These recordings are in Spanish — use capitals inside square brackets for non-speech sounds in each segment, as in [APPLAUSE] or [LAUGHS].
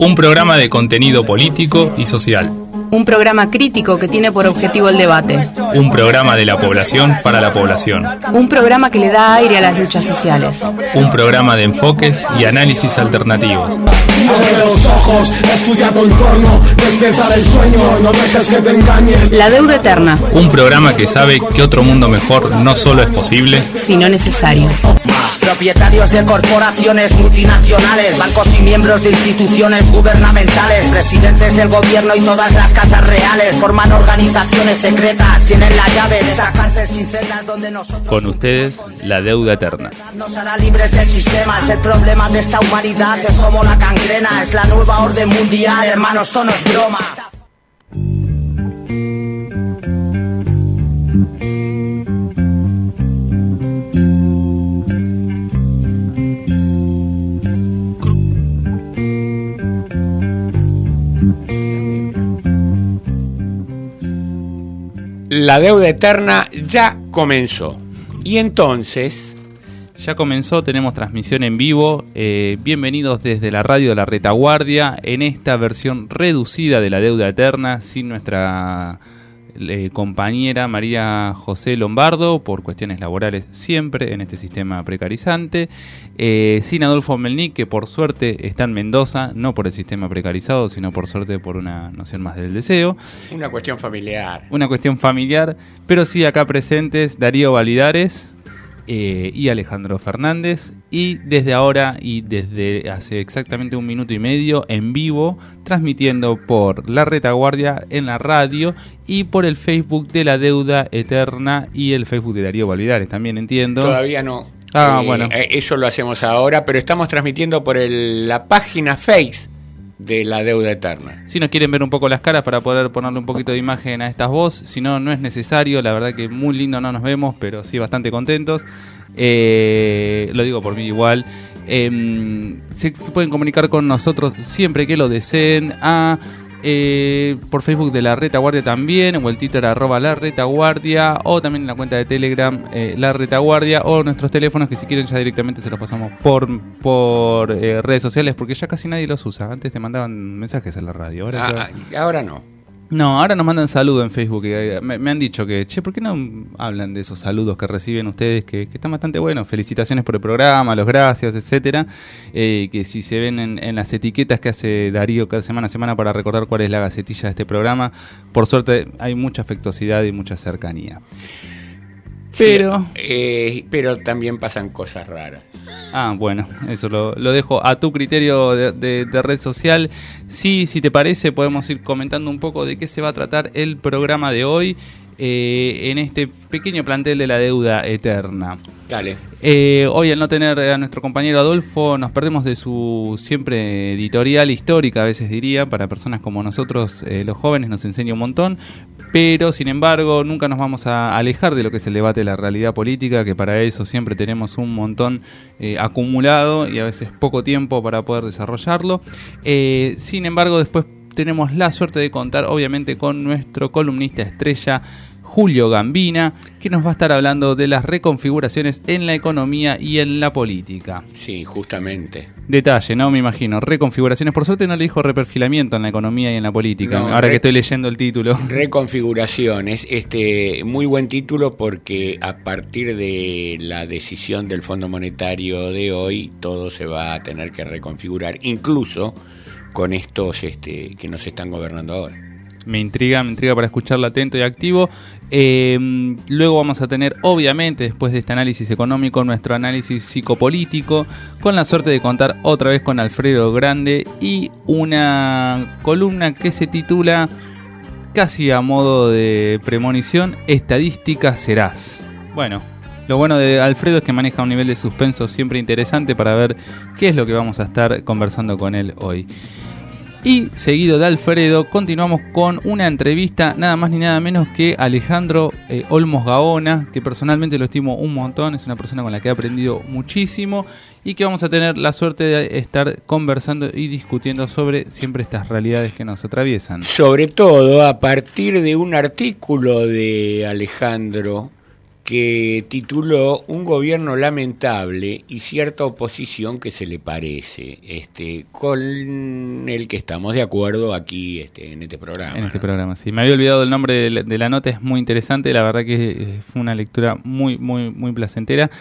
Un programa de contenido político y social. Un programa crítico que tiene por objetivo el debate. Un programa de la población para la población. Un programa que le da aire a las luchas sociales. Un programa de enfoques y análisis alternativos. La deuda eterna. Un programa que sabe que otro mundo mejor no solo es posible, sino necesario. Propietarios de corporaciones multinacionales, bancos y miembros de instituciones gubernamentales, presidentes del gobierno y todas las casas reales forman organizaciones secretas, tienen la llave de esa cárcel sin celdas donde nosotros... Con ustedes, la deuda eterna. Nos hará libres del sistema, es el problema de esta humanidad, es como la cangrena, es la nueva orden mundial, hermanos, esto no es broma. La deuda eterna ya comenzó. Y entonces... Ya comenzó, tenemos transmisión en vivo. Eh, bienvenidos desde la radio de la retaguardia en esta versión reducida de la deuda eterna sin nuestra eh, compañera María José Lombardo por cuestiones laborales siempre en este sistema precarizante. Eh, sin Adolfo Melnik, que por suerte está en Mendoza, no por el sistema precarizado, sino por suerte por una noción más del deseo. Una cuestión familiar. Una cuestión familiar, pero sí acá presentes Darío Validares. Eh, y Alejandro Fernández. Y desde ahora y desde hace exactamente un minuto y medio en vivo, transmitiendo por la retaguardia en la radio y por el Facebook de la Deuda Eterna y el Facebook de Darío Validares, también entiendo. Todavía no. Ah, bueno. Eh, eso lo hacemos ahora, pero estamos transmitiendo por la página Face de la deuda eterna. Si nos quieren ver un poco las caras para poder ponerle un poquito de imagen a estas voces, si no, no es necesario, la verdad que muy lindo no nos vemos, pero sí bastante contentos. Eh, lo digo por mí igual. Em, se pueden comunicar con nosotros siempre que lo deseen eh, por Facebook de la Retaguardia también, o el Twitter arroba la Retaguardia, o también en la cuenta de Telegram eh, la Retaguardia, o nuestros teléfonos que si quieren ya directamente se los pasamos por, por eh, redes sociales, porque ya casi nadie los usa. Antes te mandaban mensajes a la radio, ahora, ah, ahora no. No, ahora nos mandan saludos en Facebook. Me, me, han dicho que, che, ¿por qué no hablan de esos saludos que reciben ustedes? Que, están bastante buenos. Felicitaciones por el programa, los gracias, etcétera. Eh, que si se ven en, las etiquetas que hace Darío cada semana a semana para recordar cuál es la gacetilla de este programa, por suerte hay mucha afectuosidad y mucha cercanía. Pero, eh, pero también pasan cosas raras. Ah, bueno, eso lo, dejo a tu criterio de, red social. Sí, si te parece, podemos ir comentando un poco de qué se va a tratar el programa de hoy eh, en este pequeño plantel de la deuda eterna. Dale. Eh, hoy al no tener a nuestro compañero Adolfo, nos perdemos de su siempre editorial histórica, a veces diría, para personas como nosotros, los jóvenes, nos enseña un montón, pero sin embargo nunca nos vamos a alejar de lo que es el debate de la realidad política, que para eso siempre tenemos un montón eh, acumulado y a veces poco tiempo para poder desarrollarlo. Eh, sin embargo, después tenemos la suerte de contar obviamente con nuestro columnista estrella, Julio Gambina, que nos va a estar hablando de las reconfiguraciones en la economía y en la política. Sí, justamente. Detalle, ¿no? Me imagino. Reconfiguraciones. Por suerte no le dijo reperfilamiento en la economía y en la política. ahora que estoy leyendo el título. [LAUGHS] Reconfiguraciones. Este, muy buen título porque a partir de la decisión del Fondo Monetario de hoy, todo se va a tener que reconfigurar, incluso con estos este, que nos están gobernando ahora me intriga, me intriga para escucharlo atento y activo. Em, luego vamos a tener, obviamente, después de este análisis económico, nuestro análisis psicopolítico, con la suerte de contar otra vez con Alfredo Grande y una columna que se titula, casi a modo de premonición, Estadística serás. Bueno, lo bueno de Alfredo es que maneja un nivel de suspenso siempre interesante para ver qué es lo que vamos a estar conversando con él hoy. Y seguido de Alfredo, continuamos con una entrevista nada más ni nada menos que Alejandro eh, Olmos Gaona, que personalmente lo estimo un montón, es una persona con la que he aprendido muchísimo y que vamos a tener la suerte de estar conversando y discutiendo sobre siempre estas realidades que nos atraviesan. Sobre todo a partir de un artículo de Alejandro que tituló Un gobierno lamentable y cierta oposición que se le parece, este, con el que estamos de acuerdo aquí este, en este programa. En este programa, sí. Me había olvidado el nombre de la, de la nota, es muy interesante, la verdad que eh, fue una lectura muy, muy, muy placentera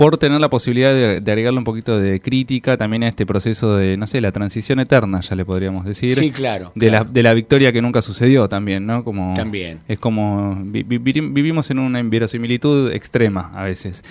por tener la posibilidad de, de, agregarle un poquito de crítica también a este proceso de, no sé, la transición eterna, ya le podríamos decir. Sí, claro. De, claro. La, de la victoria que nunca sucedió también, ¿no? Como, también. Es como, vi, vi, vivimos en una inverosimilitud extrema a veces.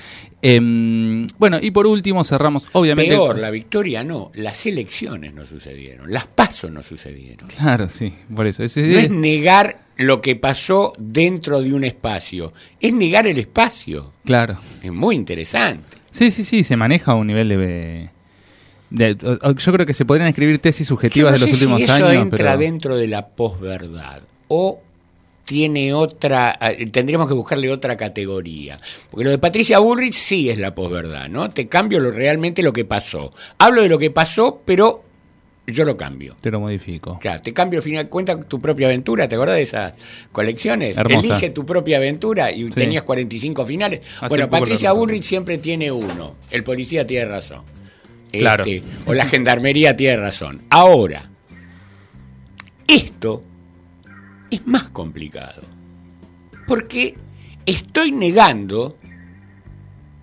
Eh, bueno, y por último cerramos, obviamente... Peor, la victoria no, las elecciones no sucedieron, las pasos no sucedieron. Claro, sí, por eso. Es, no es negar lo que pasó dentro de un espacio, es negar el espacio. Claro. Es muy interesante. Sí, sí, sí, se maneja a un nivel de... de yo creo que se podrían escribir tesis subjetivas no de los últimos si eso años. entra pero... dentro de la posverdad o tiene otra, tendríamos que buscarle otra categoría. Porque lo de Patricia Bullrich sí es la posverdad, ¿no? Te cambio lo, realmente lo que pasó. Hablo de lo que pasó, pero yo lo cambio. Te lo modifico. Claro, te cambio al final, cuenta tu propia aventura, ¿te acuerdas de esas colecciones? Hermosa. Elige tu propia aventura y sí. tenías 45 finales. Hace bueno, Patricia Bullrich siempre tiene uno. El policía tiene razón. Claro. Este, o la gendarmería tiene razón. Ahora, esto es más complicado. Porque estoy negando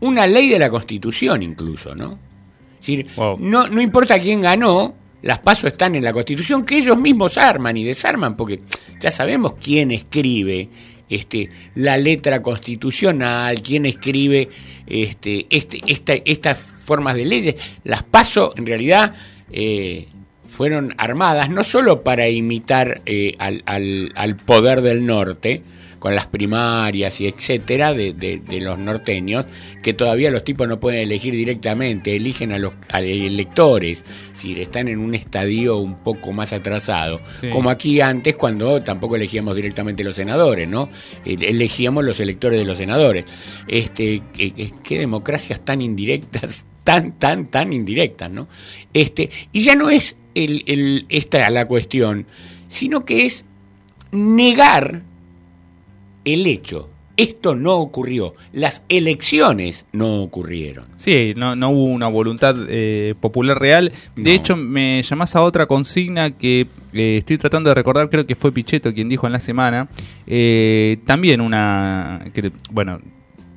una ley de la Constitución incluso, ¿no? Es decir, wow. no, no importa quién ganó, las pasos están en la Constitución que ellos mismos arman y desarman, porque ya sabemos quién escribe este, la letra constitucional, quién escribe este, este, esta, estas formas de leyes. Las paso, en realidad, eh, fueron armadas no solo para imitar eh, al, al, al, poder del norte, con las primarias y etcétera de, de, de, los norteños, que todavía los tipos no pueden elegir directamente, eligen a los a electores, si están en un estadio un poco más atrasado, sí. como aquí antes cuando tampoco elegíamos directamente los senadores, ¿no? Elegíamos los electores de los senadores. Este, qué, qué democracias tan indirectas, [LAUGHS] tan, tan, tan indirectas, ¿no? Este, y ya no es el, el, esta la cuestión, sino que es negar el hecho. Esto no ocurrió. Las elecciones no ocurrieron. Sí, no, no hubo una voluntad eh, popular real. De no. hecho, me llamás a otra consigna que eh, estoy tratando de recordar, creo que fue Pichetto quien dijo en la semana. Eh, también una... Que, bueno,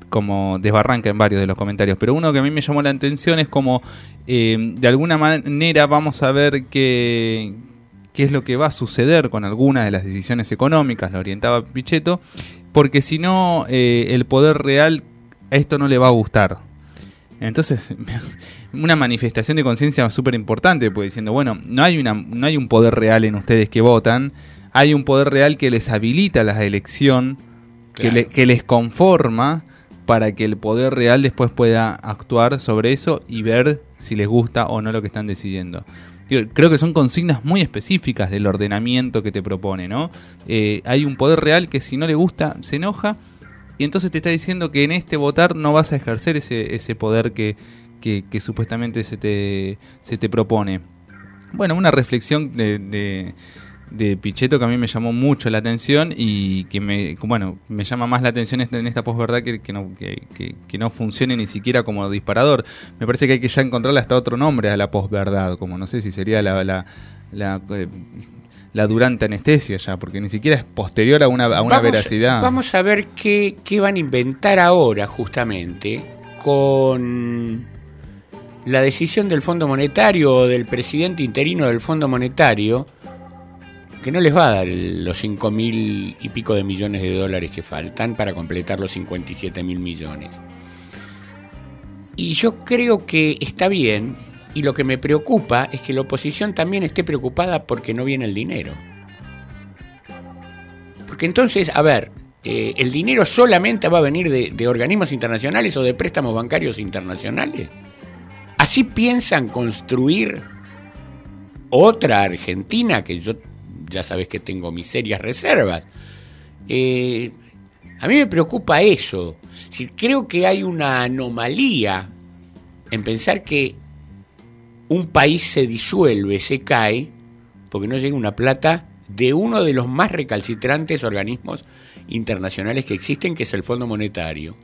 como desbarranca en varios de los comentarios, pero uno que a mí me llamó la atención es como eh, de alguna manera vamos a ver que qué es lo que va a suceder con algunas de las decisiones económicas, la orientaba Pichetto, porque si no, eh, el poder real a esto no le va a gustar. Entonces, [LAUGHS] una manifestación de conciencia súper importante, pues diciendo, bueno, no hay, una, no hay un poder real en ustedes que votan, hay un poder real que les habilita la elección, claro. que, le, que les conforma para que el poder real después pueda actuar sobre eso y ver si les gusta o no lo que están decidiendo creo que son consignas muy específicas del ordenamiento que te propone, ¿no? Eh, hay un poder real que si no le gusta se enoja y entonces te está diciendo que en este votar no vas a ejercer ese, poder que, supuestamente se te, se te propone. Bueno, una reflexión de de Pichetto que a mí me llamó mucho la atención y que me bueno me llama más la atención en esta posverdad que, que, no, que, que, que, no funcione ni siquiera como disparador. Me parece que hay que ya encontrarle hasta otro nombre a la posverdad como no sé si sería la la, la, eh, la durante anestesia ya porque ni siquiera es posterior a una, a una vamos, veracidad. vamos a ver qué, qué van a inventar ahora justamente con la decisión del Fondo Monetario o del presidente interino del Fondo Monetario que no les va a dar los 5 mil y pico de millones de dólares que faltan para completar los 57 mil millones. Y yo creo que está bien, y lo que me preocupa es que la oposición también esté preocupada porque no viene el dinero. Porque entonces, a ver, eh, ¿el dinero solamente va a venir de organismos internacionales o de préstamos bancarios internacionales? ¿Así piensan construir otra Argentina que yo ya sabes que tengo mis serias reservas. Eh, a mí me preocupa eso. Si creo que hay una anomalía en pensar que un país se disuelve, se cae, porque no llega una plata de uno de los más recalcitrantes organismos internacionales que existen, que es el Fondo Monetario.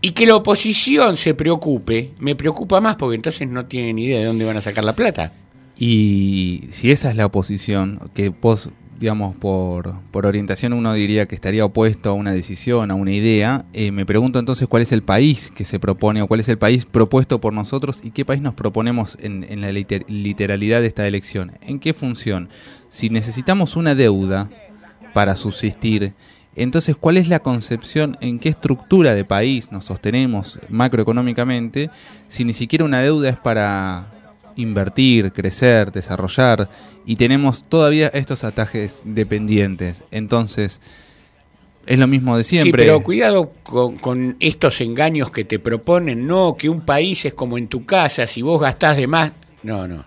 Y que la oposición se preocupe, me preocupa más porque entonces no tienen idea de dónde van a sacar la plata. Y si esa es la oposición, que vos, digamos, por, por orientación uno diría que estaría opuesto a una decisión, a una idea, eh, me pregunto entonces cuál es el país que se propone o cuál es el país propuesto por nosotros y qué país nos proponemos en, en la liter- literalidad de esta elección. ¿En qué función? Si necesitamos una deuda para subsistir, entonces, ¿cuál es la concepción, en qué estructura de país nos sostenemos macroeconómicamente si ni siquiera una deuda es para invertir, crecer, desarrollar y tenemos todavía estos atajes dependientes? Entonces, es lo mismo de siempre. Sí, pero cuidado con, con estos engaños que te proponen, no, que un país es como en tu casa, si vos gastás de más. No, no.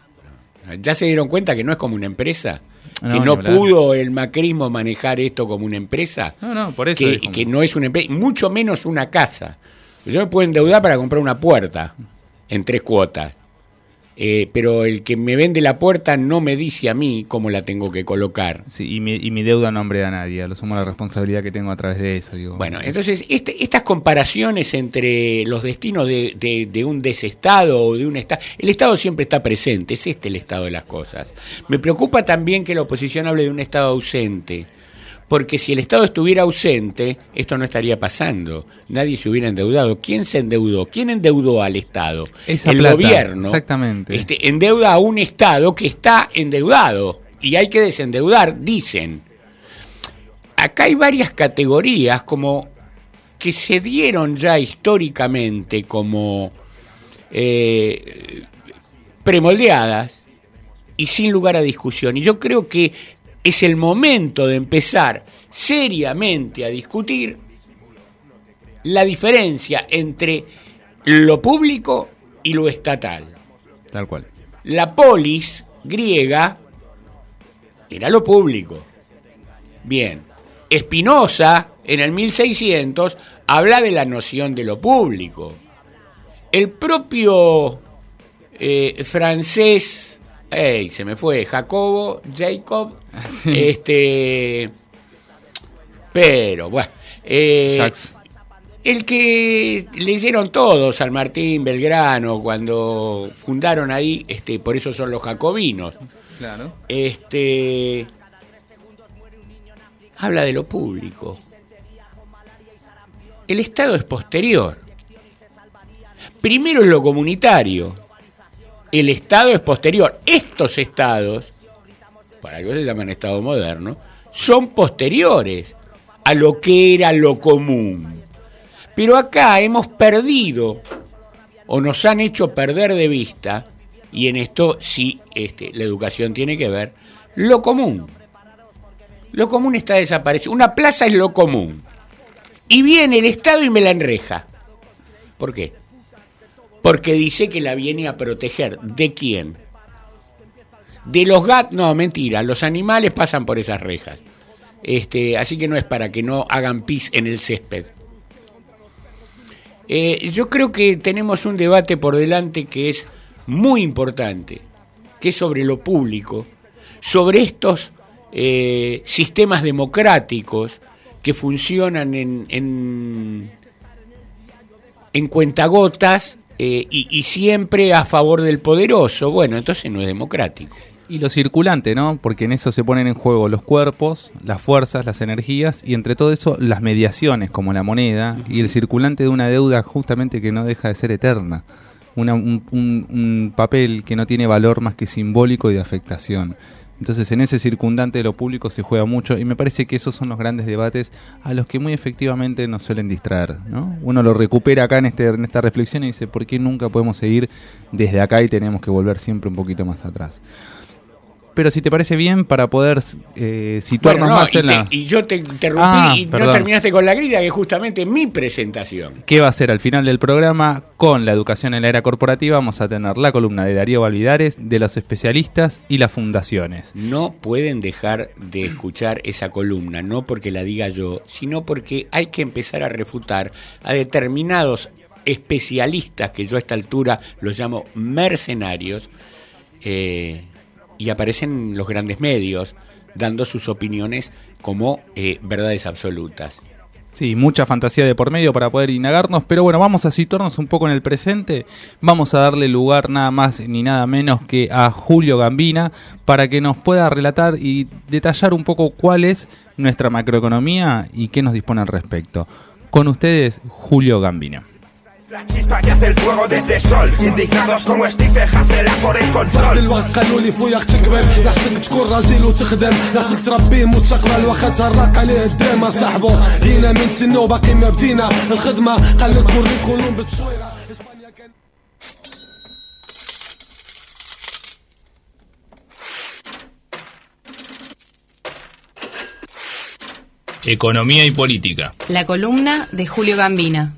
no. ¿Ya se dieron cuenta que no es como una empresa? No, que no pudo el macrismo manejar esto como una empresa. No, no, por eso que, es como- que no es una empresa, mucho menos una casa. Yo me puedo endeudar para comprar una puerta en tres cuotas. Eh, pero el que me vende la puerta no me dice a mí cómo la tengo que colocar. Sí, y, mi, y mi deuda no hombre a nadie, lo sumo la responsabilidad que tengo a través de eso. Digo. Bueno, entonces este- estas comparaciones entre los destinos de, de- de un desestado o de un estado, el Estado siempre está presente, es este el estado de las cosas. Me preocupa también que la oposición hable de un Estado ausente, porque si el Estado estuviera ausente, esto no estaría pasando, nadie se hubiera endeudado. ¿Quién se endeudó? ¿Quién endeudó al Estado? Esa el plata, gobierno. exactamente. Este, endeuda a un Estado que está endeudado y hay que desendeudar, dicen acá hay varias categorías como que se dieron ya históricamente como eh, premoldeadas y sin lugar a discusión. Y yo creo que es el momento de empezar seriamente a discutir la diferencia entre lo público y lo estatal. Tal cual. La polis griega era lo público. Bien. Espinosa, en el 1600, habla de la noción de lo público. El propio eh, francés, ey, se me fue, Jacobo, Jacob, Sí. este, pero bueno, eh, el que leyeron todos, San Martín, Belgrano, cuando fundaron ahí, este, por eso son los jacobinos. Claro. Este habla de lo público. El Estado es posterior. Primero es lo comunitario. El Estado es posterior. Estos estados, para algo se llaman Estado moderno, son posteriores a lo que era lo común. Pero acá hemos perdido o nos han hecho perder de vista, y en esto sí este, la educación tiene que ver, lo común. Lo común está desaparecido. Una plaza es lo común. Y viene el Estado y me la enreja. ¿Por qué? Porque dice que la viene a proteger. ¿De quién? De los gatos. No, mentira. Los animales pasan por esas rejas. Este, así que no es para que no hagan pis en el césped. Eh, yo creo que tenemos un debate por delante que es muy importante, que es sobre lo público, sobre estos eh, sistemas democráticos que funcionan en, en, en cuentagotas eh, y, y siempre a favor del poderoso. Bueno, entonces no es democrático. Y lo circulante, ¿no? Porque en eso se ponen en juego los cuerpos, las fuerzas, las energías y entre todo eso las mediaciones como la moneda y el circulante de una deuda justamente que no deja de ser eterna. Una- un, un- un papel que no tiene valor más que simbólico y de afectación. Entonces en ese circundante de lo público se juega mucho y me parece que esos son los grandes debates a los que muy efectivamente nos suelen distraer. ¿no? Uno lo recupera acá en, este, en esta reflexión y dice, ¿por qué nunca podemos seguir desde acá y tenemos que volver siempre un poquito más atrás? Pero si te parece bien, para poder eh, situarnos Bueno, no, más y, en la... y yo te interrumpí Ah, y no terminaste con la grilla, que es justamente mi presentación. ¿Qué va a ser al final del programa? Con la educación en la era corporativa vamos a tener la columna de Darío Valvidares, de los especialistas y las fundaciones. No pueden dejar de escuchar esa columna, no porque la diga yo, sino porque hay que empezar a refutar a determinados especialistas, que yo a esta altura los llamo mercenarios, eh, y aparecen los grandes medios dando sus opiniones como eh, verdades absolutas. Sí, mucha fantasía de por medio para poder indagarnos, pero bueno, vamos a situarnos un poco en el presente. Vamos a darle lugar nada más ni nada menos que a Julio Gambina para que nos pueda relatar y detallar un poco cuál es nuestra macroeconomía y qué nos dispone al respecto. Con ustedes, Julio Gambina. La chispa que hace el fuego desde el sol Indignados como Steve Hassela por el control الوقت قالوا لي فوياك تكبر خاصك تكون رجل وتخدم خاصك تربي مستقبل واخا تهرق عليه الدم صاحبو جينا من سنة وباقي ما بدينا الخدمة قال لك كل كلهم بتشويرة اسبانيا كان Economía y política. La columna de Julio Gambina.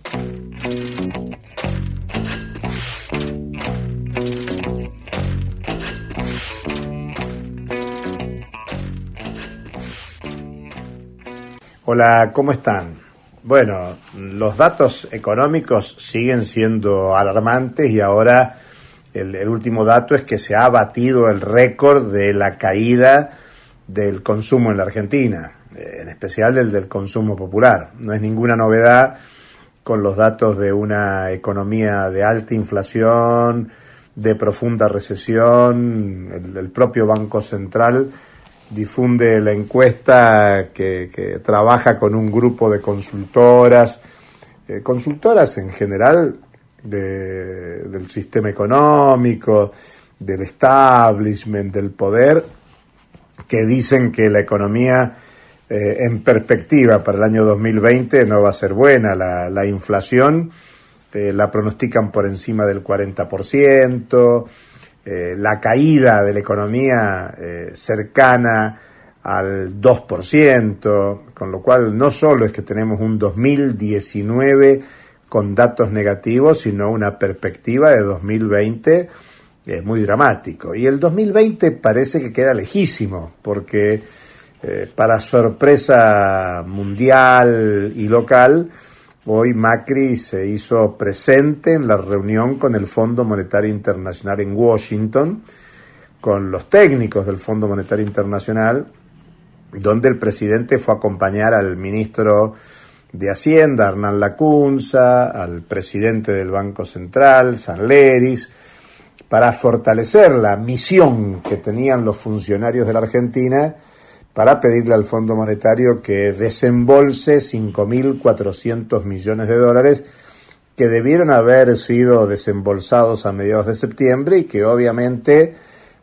Hola, ¿cómo están? Bueno, los datos económicos siguen siendo alarmantes y ahora el, último dato es que se ha batido el récord de la caída del consumo en la Argentina, en especial el del consumo popular. No es ninguna novedad con los datos de una economía de alta inflación, de profunda recesión, el, el propio Banco Central difunde la encuesta que, que trabaja con un grupo de consultoras, eh, consultoras en general de, del sistema económico, del establishment, del poder, que dicen que la economía eh, en perspectiva para el año 2020 no va a ser buena. La, la inflación eh, la pronostican por encima del 40%, eh, la caída de la economía eh, cercana al 2%, con lo cual no solo es que tenemos un 2019 con datos negativos, sino una perspectiva de 2020 eh, muy dramático. Y el 2020 parece que queda lejísimo, porque eh, para sorpresa mundial y local, Hoy Macri se hizo presente en la reunión con el Fondo Monetario Internacional en Washington, con los técnicos del Fondo Monetario Internacional, donde el presidente fue a acompañar al ministro de Hacienda, Hernán Lacunza, al presidente del Banco Central, Sanleris, para fortalecer la misión que tenían los funcionarios de la Argentina para pedirle al Fondo Monetario que desembolse 5.400 millones de dólares que debieron haber sido desembolsados a mediados de septiembre y que obviamente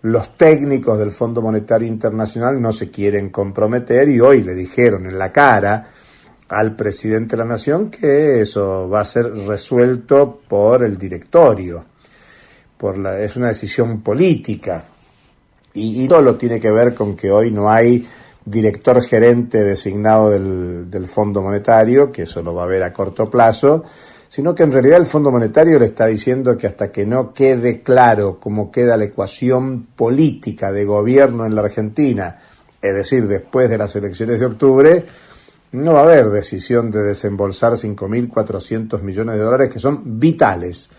los técnicos del Fondo Monetario Internacional no se quieren comprometer y hoy le dijeron en la cara al presidente de la Nación que eso va a ser resuelto por el directorio. Por la, es una decisión política y, y todo tiene que ver con que hoy no hay director gerente designado del, del, Fondo Monetario, que eso lo va a ver a corto plazo, sino que en realidad el Fondo Monetario le está diciendo que hasta que no quede claro cómo queda la ecuación política de gobierno en la Argentina, es decir, después de las elecciones de octubre, no va a haber decisión de desembolsar 5.400 millones de dólares que son vitales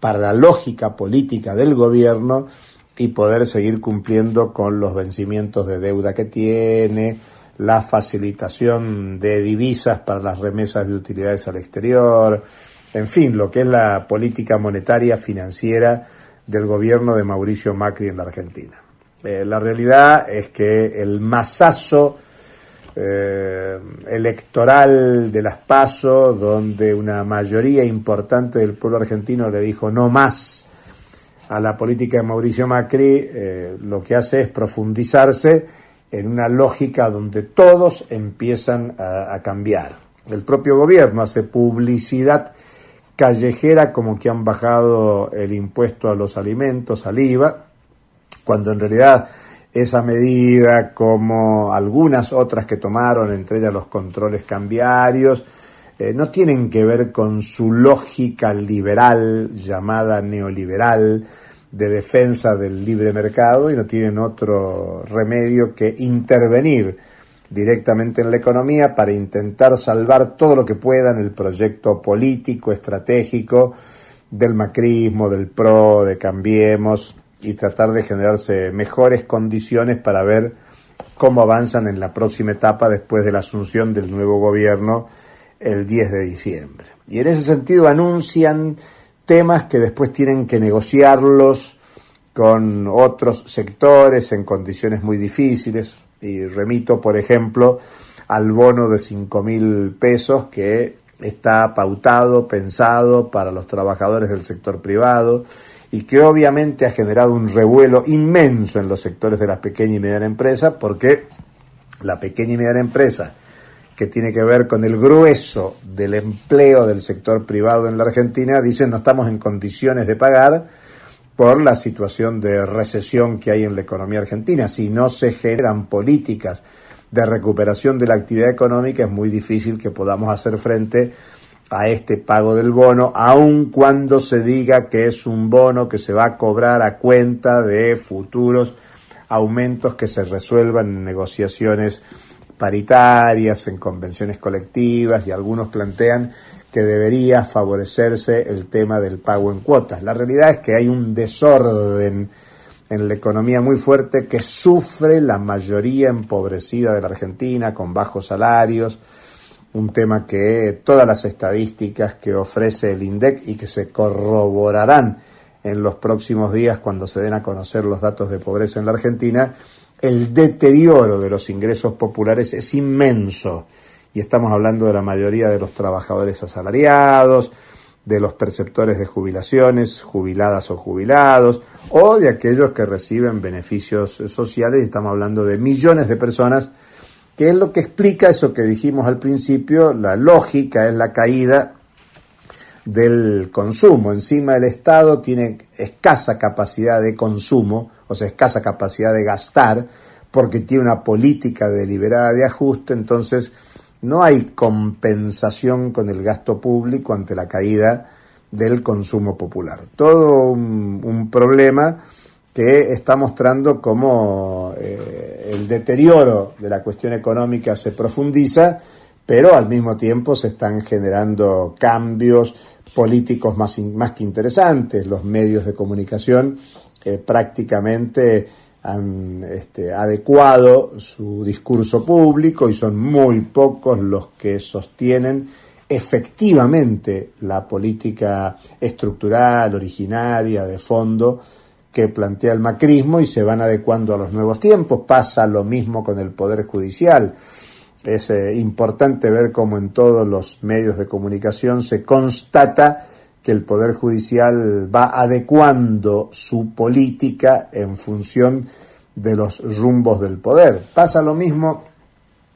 para la lógica política del gobierno y poder seguir cumpliendo con los vencimientos de deuda que tiene, la facilitación de divisas para las remesas de utilidades al exterior, en fin, lo que es la política monetaria financiera del gobierno de Mauricio Macri en la Argentina. Eh, la realidad es que el masazo eh, electoral de las PASO, donde una mayoría importante del pueblo argentino le dijo no más a la política de Mauricio Macri, eh, lo que hace es profundizarse en una lógica donde todos empiezan a, a, cambiar. El propio gobierno hace publicidad callejera como que han bajado el impuesto a los alimentos, al IVA, cuando en realidad esa medida, como algunas otras que tomaron, entre ellas los controles cambiarios, eh, no tienen que ver con su lógica liberal, llamada neoliberal, de defensa del libre mercado y no tienen otro remedio que intervenir directamente en la economía para intentar salvar todo lo que puedan el proyecto político, estratégico del macrismo, del PRO, de Cambiemos y tratar de generarse mejores condiciones para ver cómo avanzan en la próxima etapa después de la asunción del nuevo gobierno el 10 de diciembre. Y en ese sentido anuncian temas que después tienen que negociarlos con otros sectores en condiciones muy difíciles. Y remito, por ejemplo, al bono de 5 mil pesos que está pautado, pensado para los trabajadores del sector privado y que obviamente ha generado un revuelo inmenso en los sectores de la pequeña y mediana empresa porque la pequeña y mediana empresa que tiene que ver con el grueso del empleo del sector privado en la Argentina, dicen no estamos en condiciones de pagar por la situación de recesión que hay en la economía argentina. Si no se generan políticas de recuperación de la actividad económica, es muy difícil que podamos hacer frente a este pago del bono, aun cuando se diga que es un bono que se va a cobrar a cuenta de futuros aumentos que se resuelvan en negociaciones paritarias, en convenciones colectivas y algunos plantean que debería favorecerse el tema del pago en cuotas. La realidad es que hay un desorden en la economía muy fuerte que sufre la mayoría empobrecida de la Argentina con bajos salarios, un tema que todas las estadísticas que ofrece el INDEC y que se corroborarán en los próximos días cuando se den a conocer los datos de pobreza en la Argentina, el deterioro de los ingresos populares es inmenso. Y estamos hablando de la mayoría de los trabajadores asalariados, de los perceptores de jubilaciones, jubiladas o jubilados, o de aquellos que reciben beneficios sociales. Estamos hablando de millones de personas, que es lo que explica eso que dijimos al principio, la lógica es la caída del consumo. Encima el Estado tiene escasa capacidad de consumo, o sea, escasa capacidad de gastar, porque tiene una política deliberada de ajuste, entonces no hay compensación con el gasto público ante la caída del consumo popular. Todo un, problema que está mostrando cómo eh, el deterioro de la cuestión económica se profundiza, pero al mismo tiempo se están generando cambios políticos más, más que interesantes. Los medios de comunicación eh, prácticamente han este, adecuado su discurso público y son muy pocos los que sostienen efectivamente la política estructural, originaria, de fondo que plantea el macrismo y se van adecuando a los nuevos tiempos. Pasa lo mismo con el Poder Judicial. Es eh, importante ver cómo en todos los medios de comunicación se constata que el Poder Judicial va adecuando su política en función de los rumbos del poder. Pasa lo mismo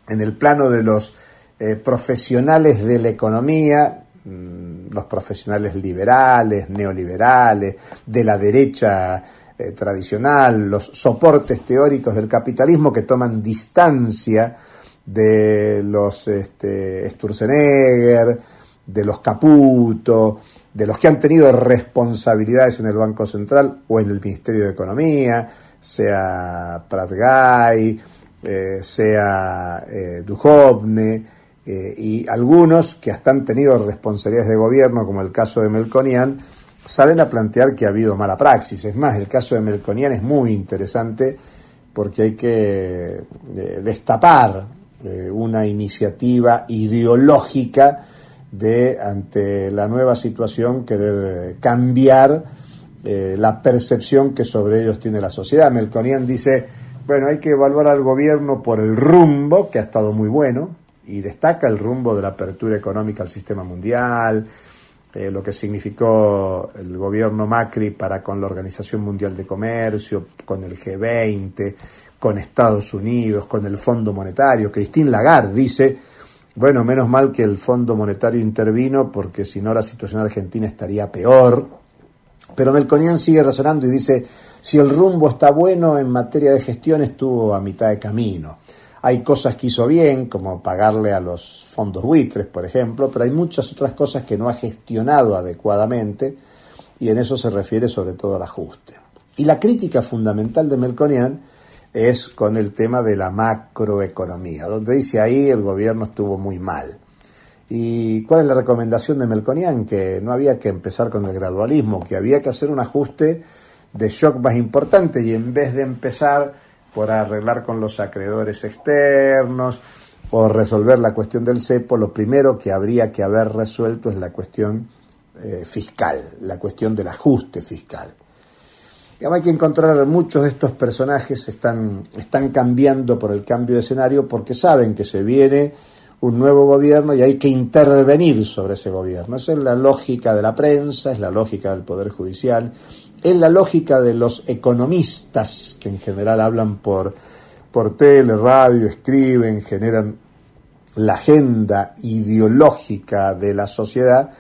en el plano de los eh, profesionales de la economía, mm, los profesionales liberales, neoliberales, de la derecha eh, tradicional, los soportes teóricos del capitalismo que toman distancia de los este, Sturzenegger, de los Caputo, de los que han tenido responsabilidades en el Banco Central o en el Ministerio de Economía, sea Pratgay, eh, sea eh, Duhovne, eh, y algunos que hasta han tenido responsabilidades de gobierno, como el caso de Melconian, salen a plantear que ha habido mala praxis. Es más, el caso de Melconian es muy interesante porque hay que destapar una iniciativa ideológica de, ante la nueva situación, querer cambiar eh, la percepción que sobre ellos tiene la sociedad. Melconian dice, bueno, hay que evaluar al gobierno por el rumbo, que ha estado muy bueno, y destaca el rumbo de la apertura económica al sistema mundial, eh, lo que significó el gobierno Macri para con la Organización Mundial de Comercio, con el G20, con Estados Unidos, con el Fondo Monetario. Christine Lagarde dice, bueno, menos mal que el Fondo Monetario intervino porque si no la situación argentina estaría peor. Pero Melconian sigue razonando y dice, si el rumbo está bueno en materia de gestión estuvo a mitad de camino. Hay cosas que hizo bien, como pagarle a los fondos buitres, por ejemplo, pero hay muchas otras cosas que no ha gestionado adecuadamente y en eso se refiere sobre todo al ajuste. Y la crítica fundamental de Melconian es con el tema de la macroeconomía, donde dice ahí el gobierno estuvo muy mal. ¿Y cuál es la recomendación de Melconian? Que no había que empezar con el gradualismo, que había que hacer un ajuste de shock más importante y en vez de empezar por arreglar con los acreedores externos o resolver la cuestión del cepo, lo primero que habría que haber resuelto es la cuestión eh, fiscal, la cuestión del ajuste fiscal. Hay que encontrar muchos de estos personajes están, están cambiando por el cambio de escenario porque saben que se viene un nuevo gobierno y hay que intervenir sobre ese gobierno. Esa es la lógica de la prensa, es la lógica del Poder Judicial, es la lógica de los economistas que en general hablan por, por tele, radio, escriben, generan la agenda ideológica de la sociedad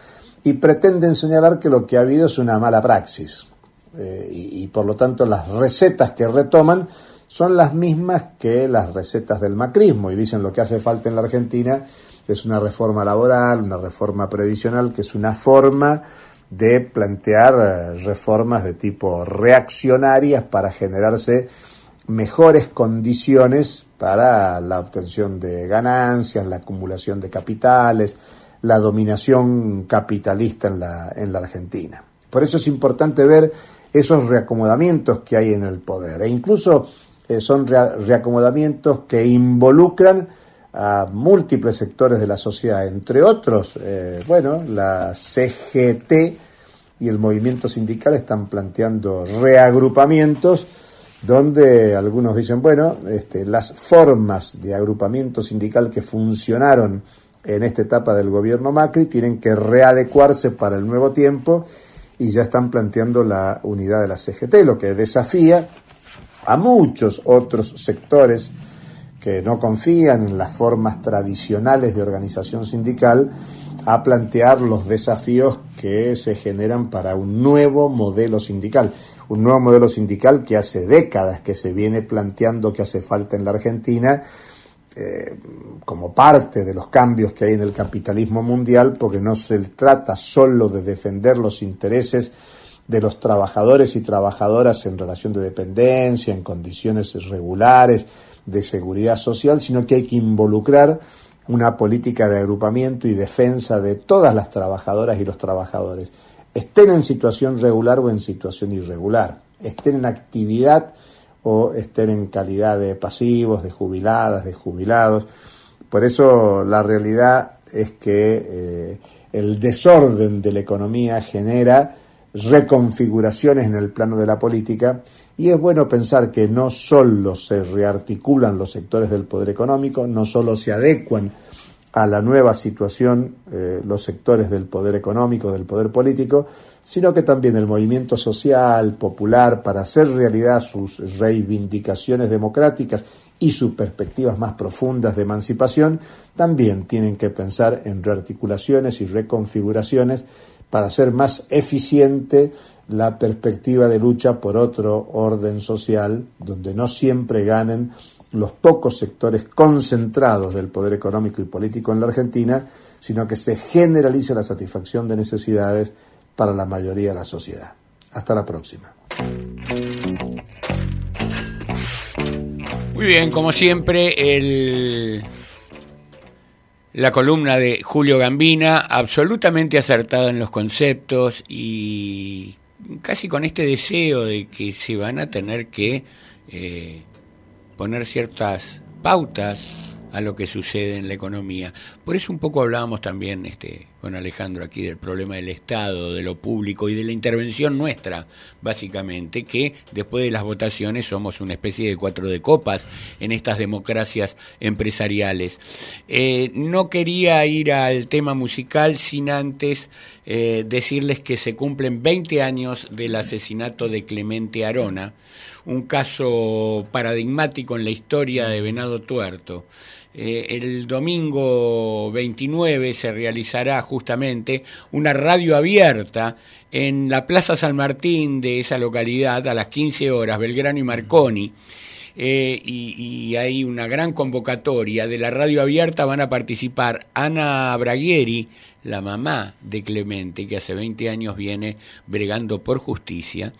y pretenden señalar que lo que ha habido es una mala praxis. Eh, y, y, por lo tanto las recetas que retoman son las mismas que las recetas del macrismo y dicen lo que hace falta en la Argentina es una reforma laboral, una reforma previsional, que es una forma de plantear eh, reformas de tipo reaccionarias para generarse mejores condiciones para la obtención de ganancias, la acumulación de capitales, la dominación capitalista en la, en la Argentina. Por eso es importante ver esos reacomodamientos que hay en el poder. E incluso eh, son reacomodamientos que involucran a múltiples sectores de la sociedad, entre otros, eh, bueno, la CGT y el movimiento sindical están planteando reagrupamientos donde algunos dicen, bueno, este, las formas de agrupamiento sindical que funcionaron en esta etapa del gobierno Macri tienen que readecuarse para el nuevo tiempo y ya están planteando la unidad de la CGT, lo que desafía a muchos otros sectores que no confían en las formas tradicionales de organización sindical a plantear los desafíos que se generan para un nuevo modelo sindical. Un nuevo modelo sindical que hace décadas que se viene planteando que hace falta en la Argentina eh, como parte de los cambios que hay en el capitalismo mundial, porque no se trata solo de defender los intereses de los trabajadores y trabajadoras en relación de dependencia, en condiciones regulares de seguridad social, sino que hay que involucrar una política de agrupamiento y defensa de todas las trabajadoras y los trabajadores, estén en situación regular o en situación irregular, estén en actividad o estén en calidad de pasivos, de jubiladas, de jubilados. Por eso la realidad es que eh, el desorden de la economía genera reconfiguraciones en el plano de la política y es bueno pensar que no solo se rearticulan los sectores del poder económico, no solo se adecuan a la nueva situación eh, los sectores del poder económico, del poder político, sino que también el movimiento social, popular, para hacer realidad sus reivindicaciones democráticas y sus perspectivas más profundas de emancipación, también tienen que pensar en rearticulaciones y reconfiguraciones para hacer más eficiente la perspectiva de lucha por otro orden social, donde no siempre ganen los pocos sectores concentrados del poder económico y político en la Argentina, sino que se generalice la satisfacción de necesidades para la mayoría de la sociedad. Hasta la próxima. Muy bien, como siempre, el, la columna de Julio Gambina, absolutamente acertada en los conceptos y casi con este deseo de que se van a tener que eh, poner ciertas pautas a lo que sucede en la economía. Por eso un poco hablábamos también este, con Alejandro aquí del problema del Estado, de lo público y de la intervención nuestra, básicamente, que después de las votaciones somos una especie de cuatro de copas en estas democracias empresariales. Eh, no quería ir al tema musical sin antes eh, decirles que se cumplen 20 años del asesinato de Clemente Arona, un caso paradigmático en la historia de Venado Tuerto. Eh, el domingo 29 se realizará justamente una radio abierta en la Plaza San Martín de esa localidad a las 15 horas, Belgrano y Marconi. Eh, y, hay una gran convocatoria. De la radio abierta van a participar Ana Braguieri, la mamá de Clemente, que hace 20 años viene bregando por justicia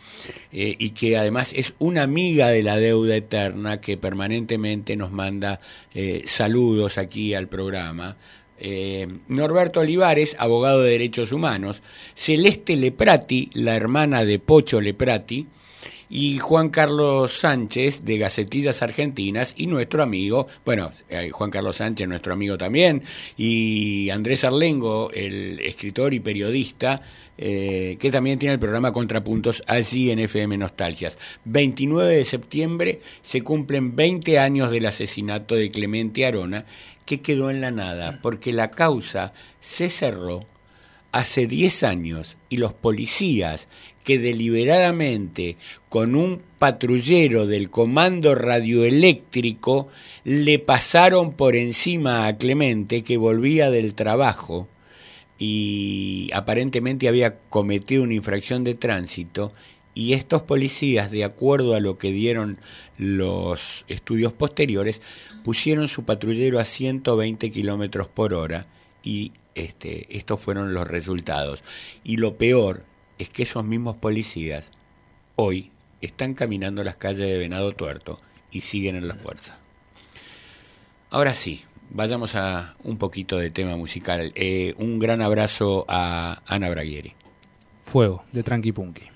eh, y que además es una amiga de la deuda eterna que permanentemente nos manda eh, saludos aquí al programa. Norberto Olivares, abogado de derechos humanos, Celeste Leprati, la hermana de Pocho Leprati, y Juan Carlos Sánchez de Gacetillas Argentinas y nuestro amigo, bueno, eh, Juan Carlos Sánchez, nuestro amigo también, y Andrés Arlengo, el escritor y periodista, eh, que también tiene el programa Contrapuntos allí en FM Nostalgias. 29 de septiembre se cumplen 20 años del asesinato de Clemente Arona, que quedó en la nada, porque la causa se cerró hace 10 años y los policías que deliberadamente con un patrullero del comando radioeléctrico le pasaron por encima a Clemente que volvía del trabajo y aparentemente había cometido una infracción de tránsito y estos policías, de acuerdo a lo que dieron los estudios posteriores, pusieron su patrullero a 120 kilómetros por hora y este, estos fueron los resultados. Y lo peor es que esos mismos policías hoy están caminando las calles de Venado Tuerto y siguen en la fuerza. Ahora sí, vayamos a un poquito de tema musical. Eh, un gran abrazo a Ana Braguieri. Fuego, de Tranqui Punky.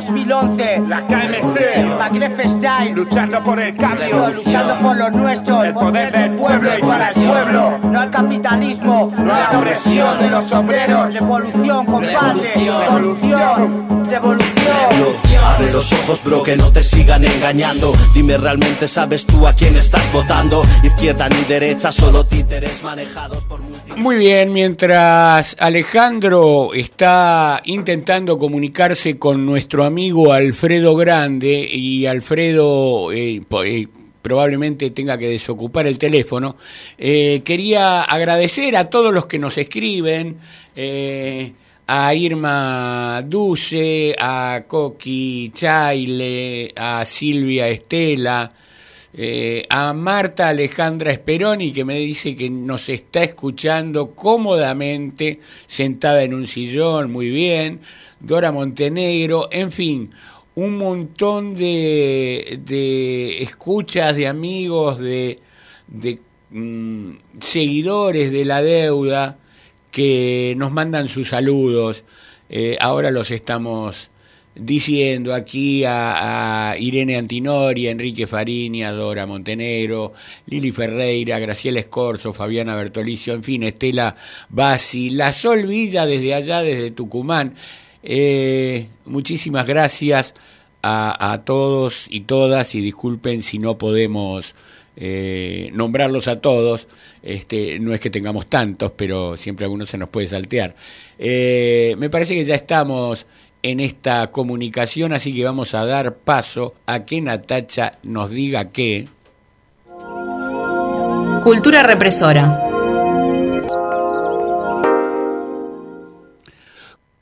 2011. La KMC. Magreb Style. Luchando por el cambio. Luchando por lo nuestro. El poder del pueblo y para el pueblo. No al capitalismo. No a la opresión de los obreros. Revolución, compadre. Revolución. Revolución. Abre los ojos, bro, que no te sigan engañando. Dime, ¿realmente sabes tú a quién estás votando? Izquierda ni derecha, solo títeres manejados. Muy bien, mientras Alejandro está intentando comunicarse con nuestro amigo Alfredo Grande y Alfredo eh, eh, probablemente tenga que desocupar el teléfono, eh, quería agradecer a todos los que nos escriben. a Irma Duce, a Coqui Chaile, a Silvia Estela, eh, a Marta Alejandra Esperoni, que me dice que nos está escuchando cómodamente, sentada en un sillón, muy bien, Dora Montenegro, en fin, un montón de, de escuchas, de amigos, de, de mm, seguidores de la deuda que nos mandan sus saludos. Eh, ahora los estamos diciendo aquí a, a Irene Antinori, a Enrique Farini, a Dora Montenegro, Lili Ferreira, Graciela Escorzo, Fabiana Bertolicio, en fin, Estela Bassi, La Sol Villa desde allá, desde Tucumán. Eh, muchísimas gracias a, todos y todas y disculpen si no podemos eh, nombrarlos a todos. Este, no es que tengamos tantos, pero siempre alguno se nos puede saltear. Eh, me parece que ya estamos en esta comunicación, así que vamos a dar paso a que Natacha nos diga qué. Cultura represora.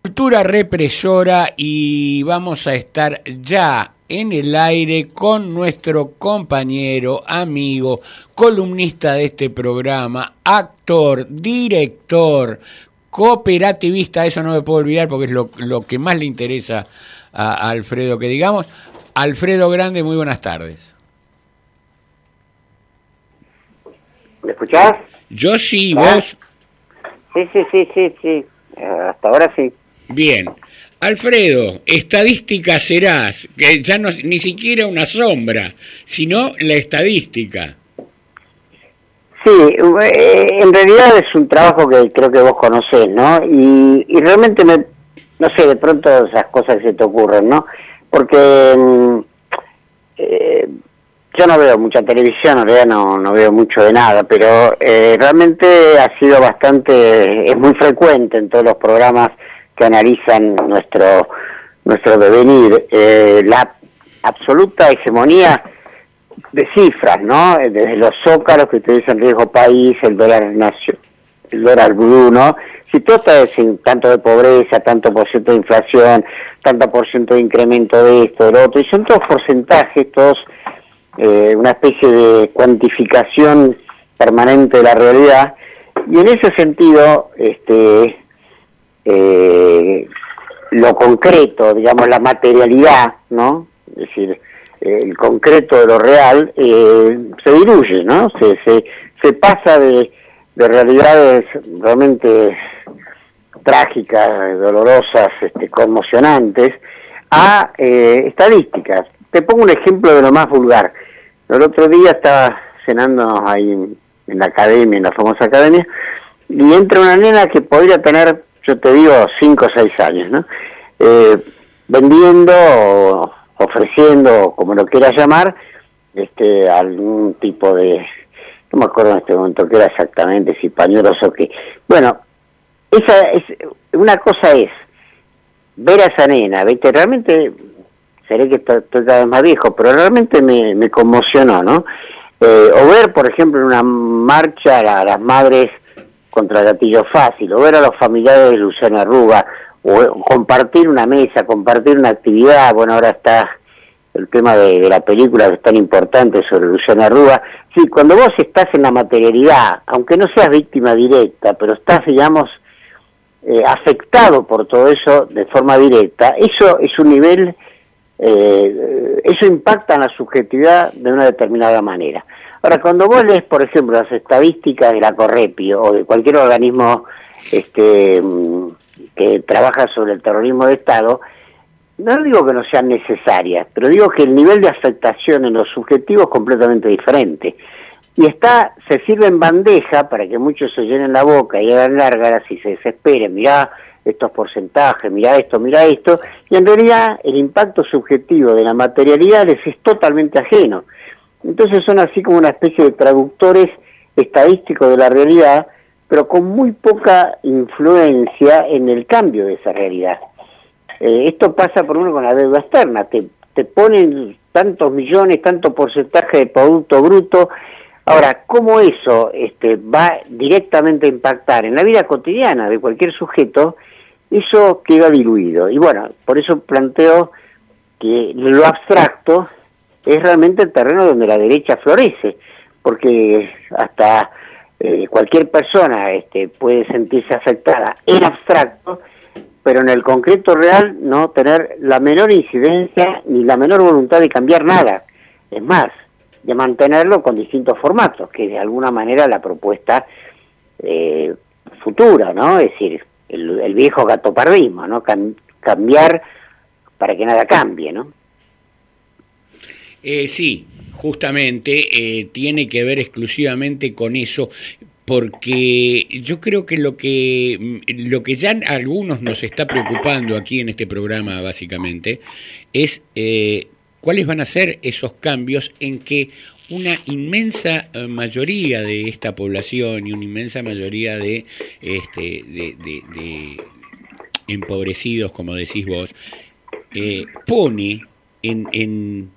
Cultura represora y vamos a estar ya en el aire con nuestro compañero, amigo, columnista de este programa, actor, director, cooperativista, eso no me puedo olvidar porque es lo, lo que más le interesa a, a Alfredo que digamos. Alfredo Grande, muy buenas tardes. ¿Me escuchás? Yo sí, Ah. vos. Sí, sí, sí, sí, sí. Hasta ahora sí. Bien. Alfredo, estadística serás, que ya no ni siquiera una sombra, sino la estadística. Sí, eh, en realidad es un trabajo que creo que vos conocés, ¿no? Y, realmente me, no sé, de pronto esas cosas que se te ocurren, ¿no? Porque mm, eh, yo no veo mucha televisión, en realidad no, no veo mucho de nada, pero eh, realmente ha sido bastante, es muy frecuente en todos los programas que analizan nuestro nuestro devenir, eh, la absoluta hegemonía de cifras, ¿no? Eh, Desde los zócalos que utilizan riesgo país, el dólar nacio- el dólar blue, ¿no? Si todo está en tanto de pobreza, tanto por ciento de inflación, tanto por ciento de incremento de esto, de lo otro, y son todos porcentajes, todos eh, una especie de cuantificación permanente de la realidad, y en ese sentido, este, eh, lo concreto, digamos, la materialidad, ¿no? Es decir, el concreto de lo real eh, se diluye, ¿no? Se, se, pasa de, de realidades realmente trágicas, dolorosas, este, conmocionantes, a eh, estadísticas. Te pongo un ejemplo de lo más vulgar. El otro día estaba cenando ahí en, la academia, en la famosa academia, y entra una nena que podría tener, yo te digo, 5 o 6 años, ¿no? Eh, vendiendo, ofreciendo, como lo quieras llamar, este, algún tipo de, no me acuerdo en este momento qué era exactamente, si pañuelos o qué. Bueno, esa es, una cosa es ver a esa nena, ¿viste? Realmente, seré que estoy, cada vez más viejo, pero realmente me, me conmocionó, ¿no? Eh, o ver, por ejemplo, en una marcha a las madres contra gatillo fácil, o ver a los familiares de Luciana Arruga, o, compartir una mesa, compartir una actividad, bueno, ahora está el tema de, de la película que es tan importante sobre Luciana Arruga. Sí, cuando vos estás en la materialidad, aunque no seas víctima directa, pero estás, digamos, eh, afectado por todo eso de forma directa, eso es un nivel, eh, eso impacta en la subjetividad de una determinada manera. Ahora, cuando vos lees, por ejemplo, las estadísticas de la Correpi o de cualquier organismo este, mm, que trabaja sobre el terrorismo de Estado, no digo que no sean necesarias, pero digo que el nivel de afectación en los subjetivos es completamente diferente. Y está, se sirve en bandeja para que muchos se llenen la boca y hagan gárgaras y se desesperen, mirá estos porcentajes, mirá esto, mirá esto, y en realidad el impacto subjetivo de la materialidad les es totalmente ajeno. Entonces son así como una especie de traductores estadísticos de la realidad, pero con muy poca influencia en el cambio de esa realidad. Eh, esto pasa por uno con la deuda externa, te, te ponen tantos millones, tanto porcentaje de Producto Bruto. Ahora, ¿cómo eso este, va directamente a impactar en la vida cotidiana de cualquier sujeto? Eso queda diluido. Y bueno, por eso planteo que lo abstracto es realmente el terreno donde la derecha florece, porque hasta eh, cualquier persona este, puede sentirse afectada en abstracto, pero en el concreto real no tener la menor incidencia ni la menor voluntad de cambiar nada. Es más, de mantenerlo con distintos formatos, que de alguna manera la propuesta eh, futura, ¿no? Es decir, el, viejo gatopardismo, ¿no? cambiar para que nada cambie, ¿no? Eh, sí, justamente eh, tiene que ver exclusivamente con eso porque yo creo que lo que lo que ya algunos nos está preocupando aquí en este programa básicamente es eh, cuáles van a ser esos cambios en que una inmensa eh, mayoría de esta población y una inmensa mayoría de este de, empobrecidos como decís vos eh, pone en, en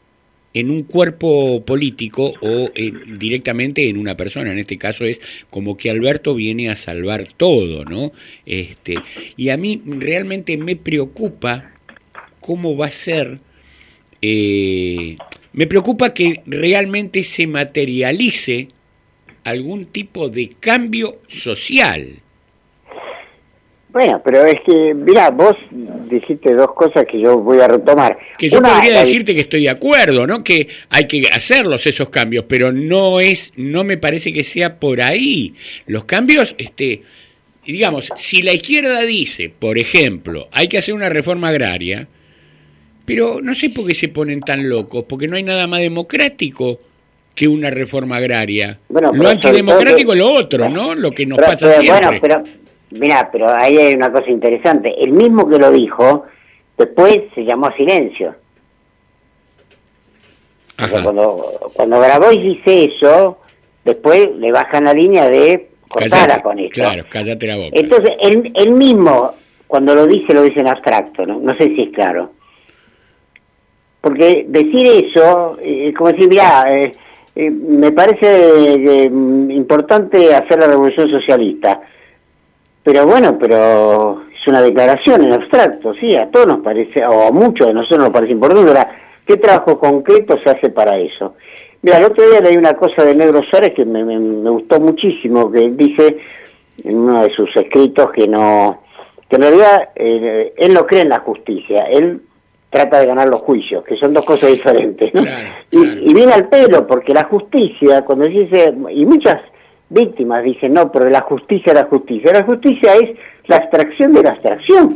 en un cuerpo político o directamente en una persona. En este caso es como que Alberto viene a salvar todo, ¿no? Este, y a mí realmente me preocupa cómo va a ser. Eh, me preocupa que realmente se materialice algún tipo de cambio social. Bueno, pero es que, mira, vos dijiste dos cosas que yo voy a retomar. Que yo podría decirte que estoy de acuerdo, ¿no? Que hay que hacerlos esos cambios, pero no es, no me parece que sea por ahí. Los cambios, este, digamos, si la izquierda dice, por ejemplo, hay que hacer una reforma agraria, pero no sé por qué se ponen tan locos, porque no hay nada más democrático que una reforma agraria. lo antidemocrático es lo otro, ¿no? Lo que nos pasa siempre. pero Mira, pero ahí hay una cosa interesante. El mismo que lo dijo, después se llamó a silencio. cuando, cuando grabó y dice eso, después le bajan la línea de cortara con eso. Claro, cállate la boca. Entonces, él, mismo, cuando lo dice, lo dice en abstracto, ¿no? No sé si es claro. Porque decir eso, es como decir, mira, eh, eh, me parece mm, importante hacer la revolución socialista pero bueno, pero es una declaración en abstracto, sí, a todos nos parece, o a muchos de nosotros nos parece importante. Ahora, ¿qué trabajo concreto se hace para eso? Mira, el otro día leí una cosa de Negro Suárez que me, gustó muchísimo, que dice en uno de sus escritos que no, que en realidad eh, él no cree en la justicia, él trata de ganar los juicios, que son dos cosas diferentes. Y, y, viene al pelo, porque la justicia, cuando dice, y muchas víctimas dicen, no, pero la justicia la justicia. La justicia es la abstracción de la abstracción.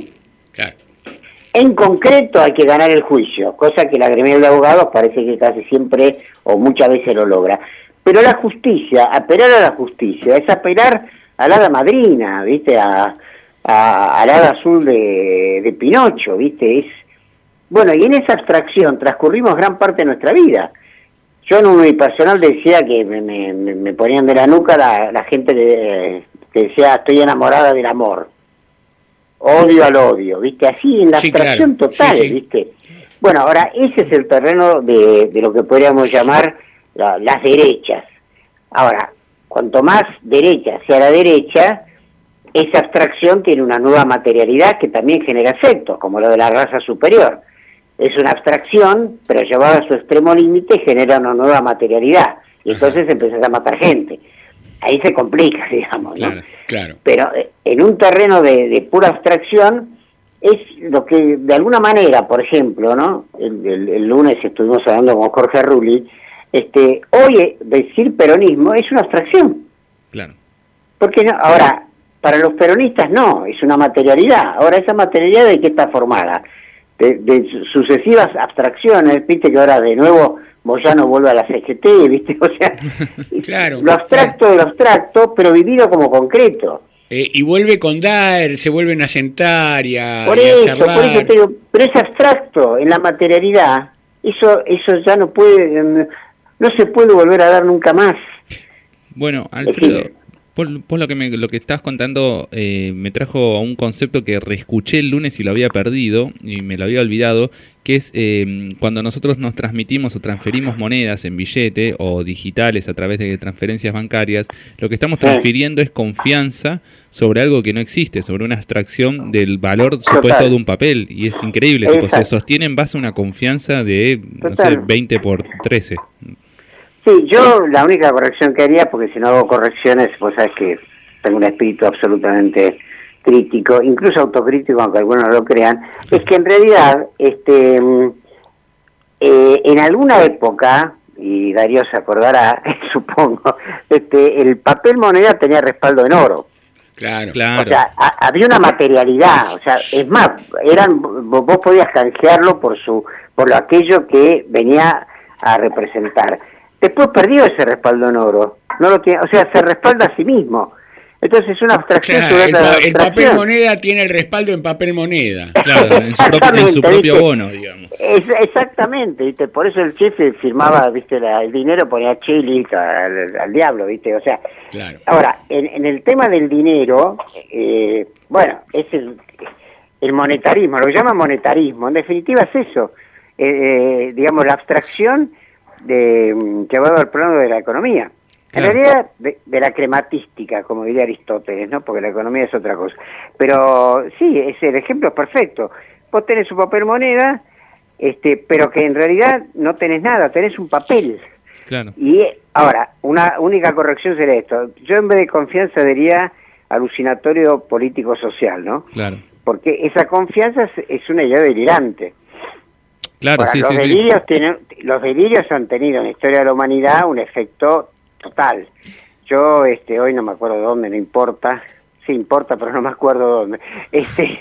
En concreto hay que ganar el juicio, cosa que la gremial de abogados parece que casi siempre o muchas veces lo logra. Pero la justicia, apelar a la justicia, es apelar a la hada madrina, ¿viste? A, a, al hada azul de, de Pinocho, ¿viste? Es, bueno, y en esa abstracción transcurrimos gran parte de nuestra vida. Yo en un unipersonal decía que me, ponían de la nuca la, gente que, decía estoy enamorada del amor. Odio al odio, ¿viste? Así en la abstracción total, ¿viste? Bueno, ahora ese es el terreno de, lo que podríamos llamar las derechas. Ahora, cuanto más derecha sea la derecha, esa abstracción tiene una nueva materialidad que también genera efectos, como lo de la raza superior es una abstracción, pero llevada a su extremo límite genera una nueva materialidad. Y entonces empiezas a matar gente. Ahí se complica, [LAUGHS] digamos, ¿no? Claro, Pero eh, en un terreno de, pura abstracción es lo que, de alguna manera, por ejemplo, ¿no? El, lunes estuvimos hablando con Jorge Rulli, este, hoy eh, decir peronismo es una abstracción. Claro. Porque no? Ahora, para los peronistas no, es una materialidad. Ahora, esa materialidad de qué está formada? De, de su- sucesivas abstracciones, viste que ahora de nuevo Moyano vuelve a la CGT, viste, [LAUGHS] o sea, [LAUGHS] Claro. lo abstracto de lo abstracto, pero vivido como concreto. Eh, y vuelve con Daer, se vuelven a sentar y a, Por y a eso, charlar. por eso te digo, pero es abstracto en la materialidad, eso, eso ya no puede, no se puede volver a dar nunca más. Bueno, Alfredo, por lo que me, lo que estás contando eh, me trajo a un concepto que reescuché el lunes y lo había perdido y me lo había olvidado, que es eh, cuando nosotros nos transmitimos o transferimos monedas en billete o digitales a través de transferencias bancarias, lo que estamos transfiriendo es confianza sobre algo que no existe, sobre una abstracción del valor supuesto de un papel y es increíble, tipo, se sostiene en base a una confianza de, no sé, Total. 20 por 13. Sí, yo la única corrección que haría, porque si no hago correcciones, pues sabes que tengo un espíritu absolutamente crítico, incluso autocrítico, aunque algunos no lo crean, es que en realidad, este, mm, eh, en alguna época, y Darío se acordará, [LAUGHS] supongo, este, el papel moneda tenía respaldo en oro. Claro. O sea, ha- había una materialidad, o sea, es más, eran vo- vos podías canjearlo por su por lo aquello que venía a representar. Después perdió ese respaldo en oro, no lo tiene, o sea, se respalda a sí mismo. Entonces es una abstracción Claro, sobre el, papel moneda tiene el respaldo en papel moneda. [LAUGHS] Claro, en su propio, en su propio bono, digamos. Es, exactamente, ¿viste? Por eso el jefe firmaba, ¿viste? La- el dinero ponía chili al, al diablo, ¿viste? O sea, Claro. Ahora, en, en el tema del dinero, eh, bueno, es el, el monetarismo, lo que llaman monetarismo, en definitiva es eso, eh, eh, digamos, la abstracción de, mm, llevado al plano de la economía. En realidad, de, de la crematística, como diría Aristóteles, ¿no? Porque la economía es otra cosa. Pero sí, es el ejemplo es perfecto. Vos tenés un papel moneda, este, pero que en realidad no tenés nada, tenés un papel. Claro. Y eh, ahora, una única corrección sería esto. Yo en vez de confianza diría alucinatorio político-social, ¿no? Claro. Porque esa confianza es, es una idea delirante. Claro, Ahora, sí, los, sí, sí. delirios tienen, los delirios han tenido en la historia de la humanidad un efecto total. Yo este, hoy no me acuerdo dónde, no importa. Sí, importa, pero no me acuerdo dónde. [LAUGHS] Este,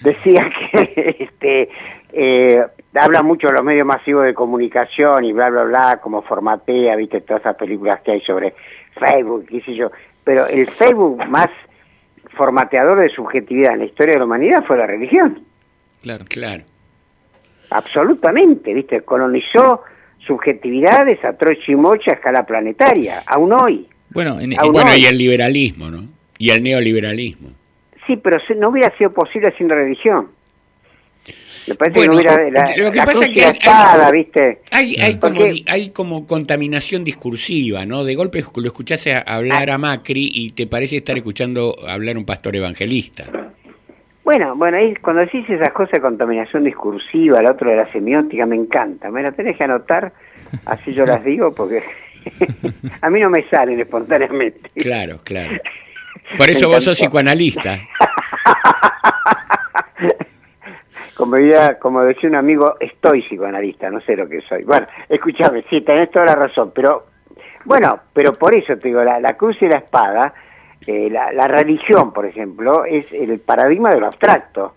decía que este, eh, habla mucho de los medios masivos de comunicación y bla, bla, bla, como formatea, viste, todas esas películas que hay sobre Facebook, qué sé yo. Pero el Facebook más formateador de subjetividad en la historia de la humanidad fue la religión. Claro. Claro. Absolutamente, ¿viste? Colonizó subjetividades a troche y mocha a escala planetaria, aún hoy. Bueno, en, Aún bueno, hoy. y el liberalismo, ¿no? Y el neoliberalismo. Sí, pero no hubiera sido posible sin religión. Me parece Bueno, que no hubiera... La, lo que la pasa es que hay- ¿viste? Hay, hay, como, hay como contaminación discursiva, ¿no? De golpe lo escuchás hablar a Macri y te parece estar escuchando hablar un pastor evangelista. Bueno, bueno, ahí cuando decís esas cosas de contaminación discursiva, el otro de la semiótica, me encanta. Me la tenés que anotar, así yo las digo, porque [LAUGHS] a mí no me salen espontáneamente. Claro, claro. [LAUGHS] Por eso vos sos psicoanalista. [LAUGHS] como, diría- como decía un amigo, estoy psicoanalista, no sé lo que soy. Bueno, escúchame, sí, tenés toda la razón, pero bueno, pero por eso te digo, la, la cruz y la espada, eh, la, la religión, por ejemplo, es el paradigma de lo abstracto.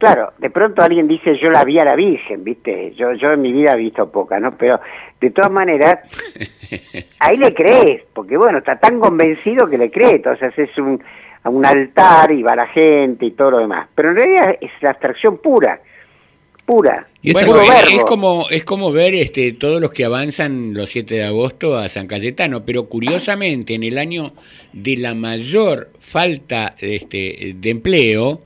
Claro, de pronto alguien dice yo la vi a la Virgen, ¿viste? Yo, yo en mi vida he visto poca, ¿no? Pero de todas maneras, [LAUGHS] ahí le crees, porque bueno, está tan convencido que le cree, entonces es un, a un altar y va la gente y todo lo demás. Pero en realidad es la abstracción pura, pura, Bueno, es como es como ver este todos los que avanzan los 7 de agosto a San Cayetano, pero curiosamente en el año de la mayor falta este, de empleo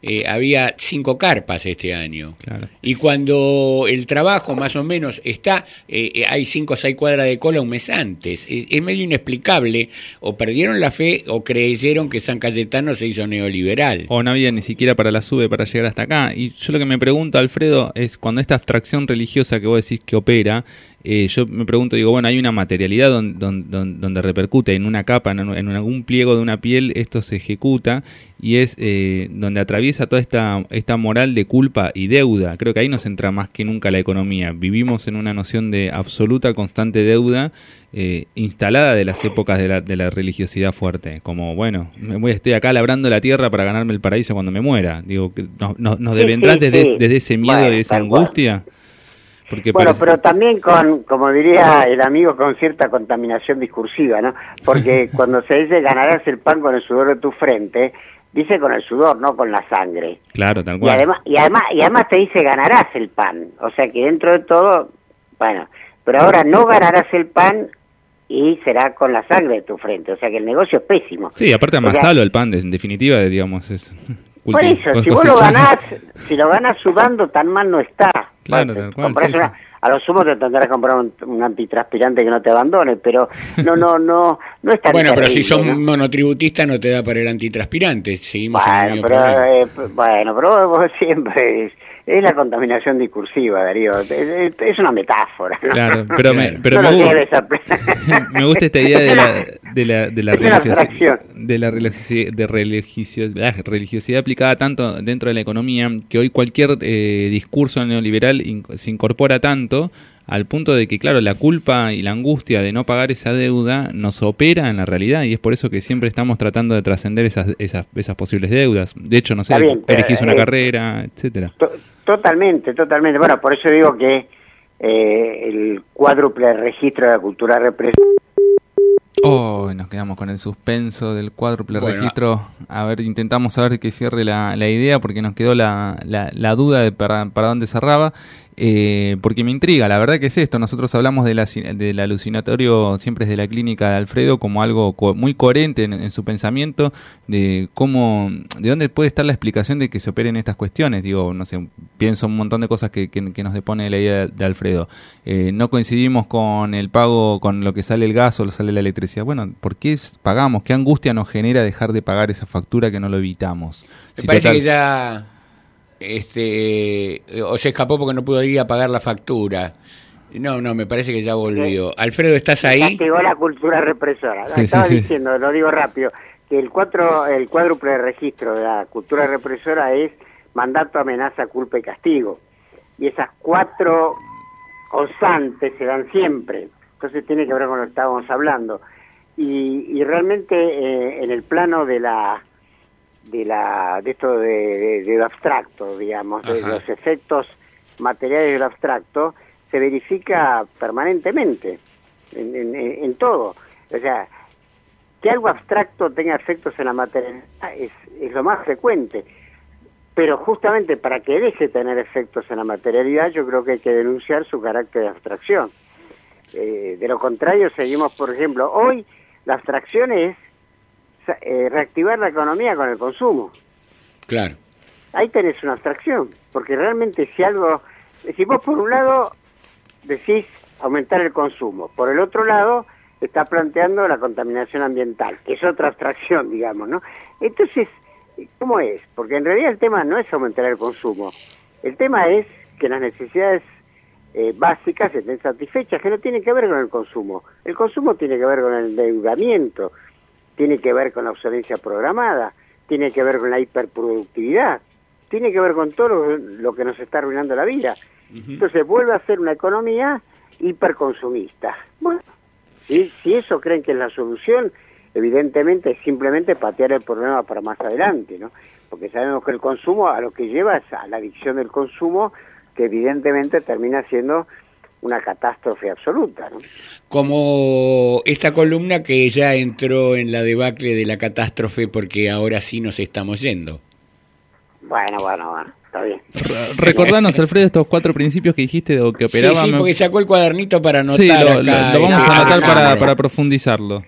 eh, había cinco carpas este año. Y cuando el trabajo más o menos está, eh, eh, hay cinco o seis cuadras de cola un mes antes. Es, es medio inexplicable. O perdieron la fe o creyeron que San Cayetano se hizo neoliberal. O no había ni siquiera para la sube para llegar hasta acá. Y yo lo que me pregunto, Alfredo, es cuando esta abstracción religiosa que vos decís que opera, eh, yo me pregunto, digo, bueno, hay una materialidad donde, donde, donde repercute en una capa, en, en, algún pliego de una piel, esto se ejecuta y es eh, donde atraviesa toda esta, esta moral de culpa y deuda. Creo que ahí nos entra más que nunca la economía. Vivimos en una noción de absoluta, constante deuda eh, instalada de las épocas de la, de la religiosidad fuerte. Como, bueno, me voy, estoy acá labrando la tierra para ganarme el paraíso cuando me muera. Digo, ¿nos, nos, nos devendrás desde, desde, ese miedo y esa angustia? Porque bueno, parece... pero también con, como diría el amigo, con cierta contaminación discursiva, ¿no? Porque [LAUGHS] cuando se dice ganarás el pan con el sudor de tu frente, dice con el sudor, no con la sangre. Claro, tal cual. Y además, y además, y además te dice ganarás el pan. O sea que dentro de todo, bueno, pero ahora no ganarás el pan y será con la sangre de tu frente. O sea que el negocio es pésimo. Sí, aparte amasalo el pan, en definitiva, digamos, es... Por eso, si vos lo ganás, si lo ganas sudando, tan mal no está. Claro, tal cual, sí, una, a lo sumo te tendrás que comprar un, un, antitranspirante que no te abandone, pero no, no, no, no es tan Bueno, terrible, pero si son ¿no? monotributistas no te da para el antitranspirante, seguimos en el Bueno, pero, eh, bueno, pero vos siempre es, la contaminación discursiva, Darío. Es, una metáfora. ¿no? Claro, pero me, [LAUGHS] pero No [LAUGHS] me, gusta esta idea de la, [LAUGHS] de la, de la, Es una religiosi- abstracción. de la de religiosidad aplicada tanto dentro de la economía que hoy cualquier eh, discurso neoliberal se incorpora tanto al punto de que, claro, la culpa y la angustia de no pagar esa deuda nos opera en la realidad y es por eso que siempre estamos tratando de trascender esas, esas, esas posibles deudas. De hecho, no sé, bien, elegís una eh, carrera, etcétera. To- Totalmente, totalmente. Bueno, por eso digo que eh, el cuádruple registro de la cultura represiva Oh, nos quedamos con el suspenso del cuádruple Bueno. registro. A ver, intentamos saber que cierre la, la idea porque nos quedó la, la, la duda de para, para dónde cerraba. Eh, porque me intriga, la verdad que es esto. Nosotros hablamos de la, del alucinatorio siempre desde la clínica de Alfredo como algo co- muy coherente en, en su pensamiento de cómo, de dónde puede estar la explicación de que se operen estas cuestiones. Digo, no sé, pienso un montón de cosas que, que, que nos depone la idea de, de Alfredo. Eh, no coincidimos con el pago, con lo que sale el gas o lo sale la electricidad. Bueno, ¿por qué pagamos? ¿Qué angustia nos genera dejar de pagar esa factura que no lo evitamos? Me Si parece total- que ya este o se escapó porque no pudo ir a pagar la factura. No, no, me parece que ya volvió. Alfredo, ¿estás ahí? castigó la cultura represora. Sí, Estaba sí, sí. diciendo, lo digo rápido, que el cuatro, el cuádruple registro de la cultura represora es mandato, amenaza, culpa y castigo. Y esas cuatro constantes se dan siempre. Entonces tiene que ver con lo que estábamos hablando. Y, y realmente eh, en el plano de la de la de esto de, de- de lo abstracto, digamos, de los efectos materiales de lo abstracto, se verifica permanentemente en, en- en todo. O sea, que algo abstracto tenga efectos en la materia es, es lo más frecuente. Pero justamente para que deje de tener efectos en la materialidad, yo creo que hay que denunciar su carácter de abstracción. Eh, de lo contrario, seguimos, por ejemplo, hoy la abstracción es eh, reactivar la economía con el consumo. Claro. Ahí tenés una abstracción, porque realmente si algo, si vos por un lado decís aumentar el consumo, por el otro lado está planteando la contaminación ambiental, que es otra abstracción, digamos, ¿no? Entonces, ¿cómo es? Porque en realidad el tema no es aumentar el consumo, el tema es que las necesidades eh, básicas estén satisfechas, que no tienen que ver con el consumo. El consumo tiene que ver con el endeudamiento, tiene que ver con la obsolencia programada, tiene que ver con la hiperproductividad, tiene que ver con todo lo, lo que nos está arruinando la vida. Entonces vuelve a ser una economía hiperconsumista. Bueno, si, si eso creen que es la solución, evidentemente es simplemente patear el problema para más adelante, ¿no? Porque sabemos que el consumo a lo que lleva es a la adicción del consumo, que evidentemente termina siendo una catástrofe absoluta, ¿no? Como esta columna que ya entró en la debacle de la catástrofe porque ahora sí nos estamos yendo. Bueno, bueno, bueno, está bien. Recordanos, Alfredo, estos cuatro principios que dijiste o que Sí, operaban. sí, porque sacó el cuadernito para anotar Sí, lo, acá lo- lo en vamos a anotar para, para profundizarlo.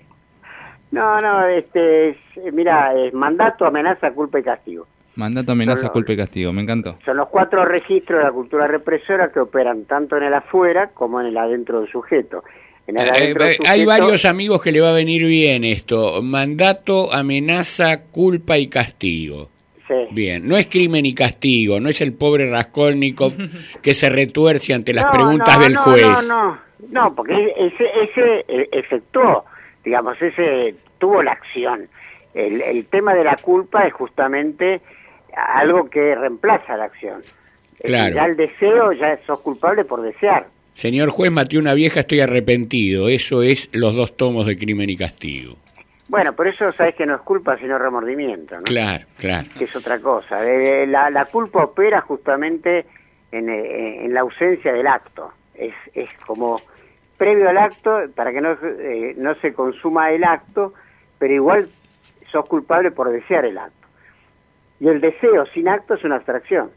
No, no, este, es- mira, es mandato, amenaza, culpa y castigo. Mandato, amenaza, culpa y castigo. Me encantó. Son los cuatro registros de la cultura represora que operan tanto en el afuera como en el adentro del sujeto. En el Eh, del eh, hay varios amigos que le va a venir bien esto. Mandato, amenaza, culpa y castigo. Sí. Bien, no es crimen y castigo, no es el pobre Raskolnikov [LAUGHS] que se retuerce ante las No, preguntas no, del no, juez. No, no, No, porque ese, ese eh, efectuó, digamos, ese tuvo la acción. El, el tema de la culpa es justamente algo que reemplaza la acción. Claro. Ya el deseo, ya sos culpable por desear. Señor juez, maté una vieja, estoy arrepentido. Eso es los dos tomos de Crimen y Castigo. Bueno, por eso sabes que no es culpa, sino remordimiento, ¿no? Claro, claro. que es otra cosa. Eh, La, la culpa opera justamente en, eh, en la ausencia del acto. Es, es como previo al acto, para que no, eh, no se consuma el acto, pero igual sos culpable por desear el acto. Y el deseo sin acto es una abstracción.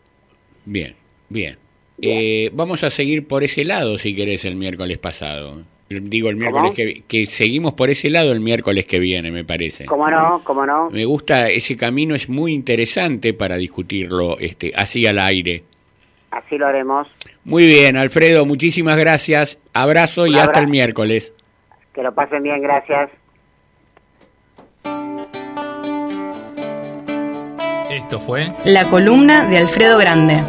Bien, bien. Eh, vamos a seguir por ese lado, si querés, el miércoles pasado. Digo, el miércoles ¿Cómo? que, que seguimos por ese lado el miércoles que viene, me parece. ¿Cómo no? ¿Cómo no? Me gusta ese camino, es muy interesante para discutirlo este, así al aire. Así lo haremos. Muy bien, Alfredo, muchísimas gracias. Abrazo y hasta el miércoles. Que lo pasen bien, gracias. Esto fue La columna de Alfredo Grande.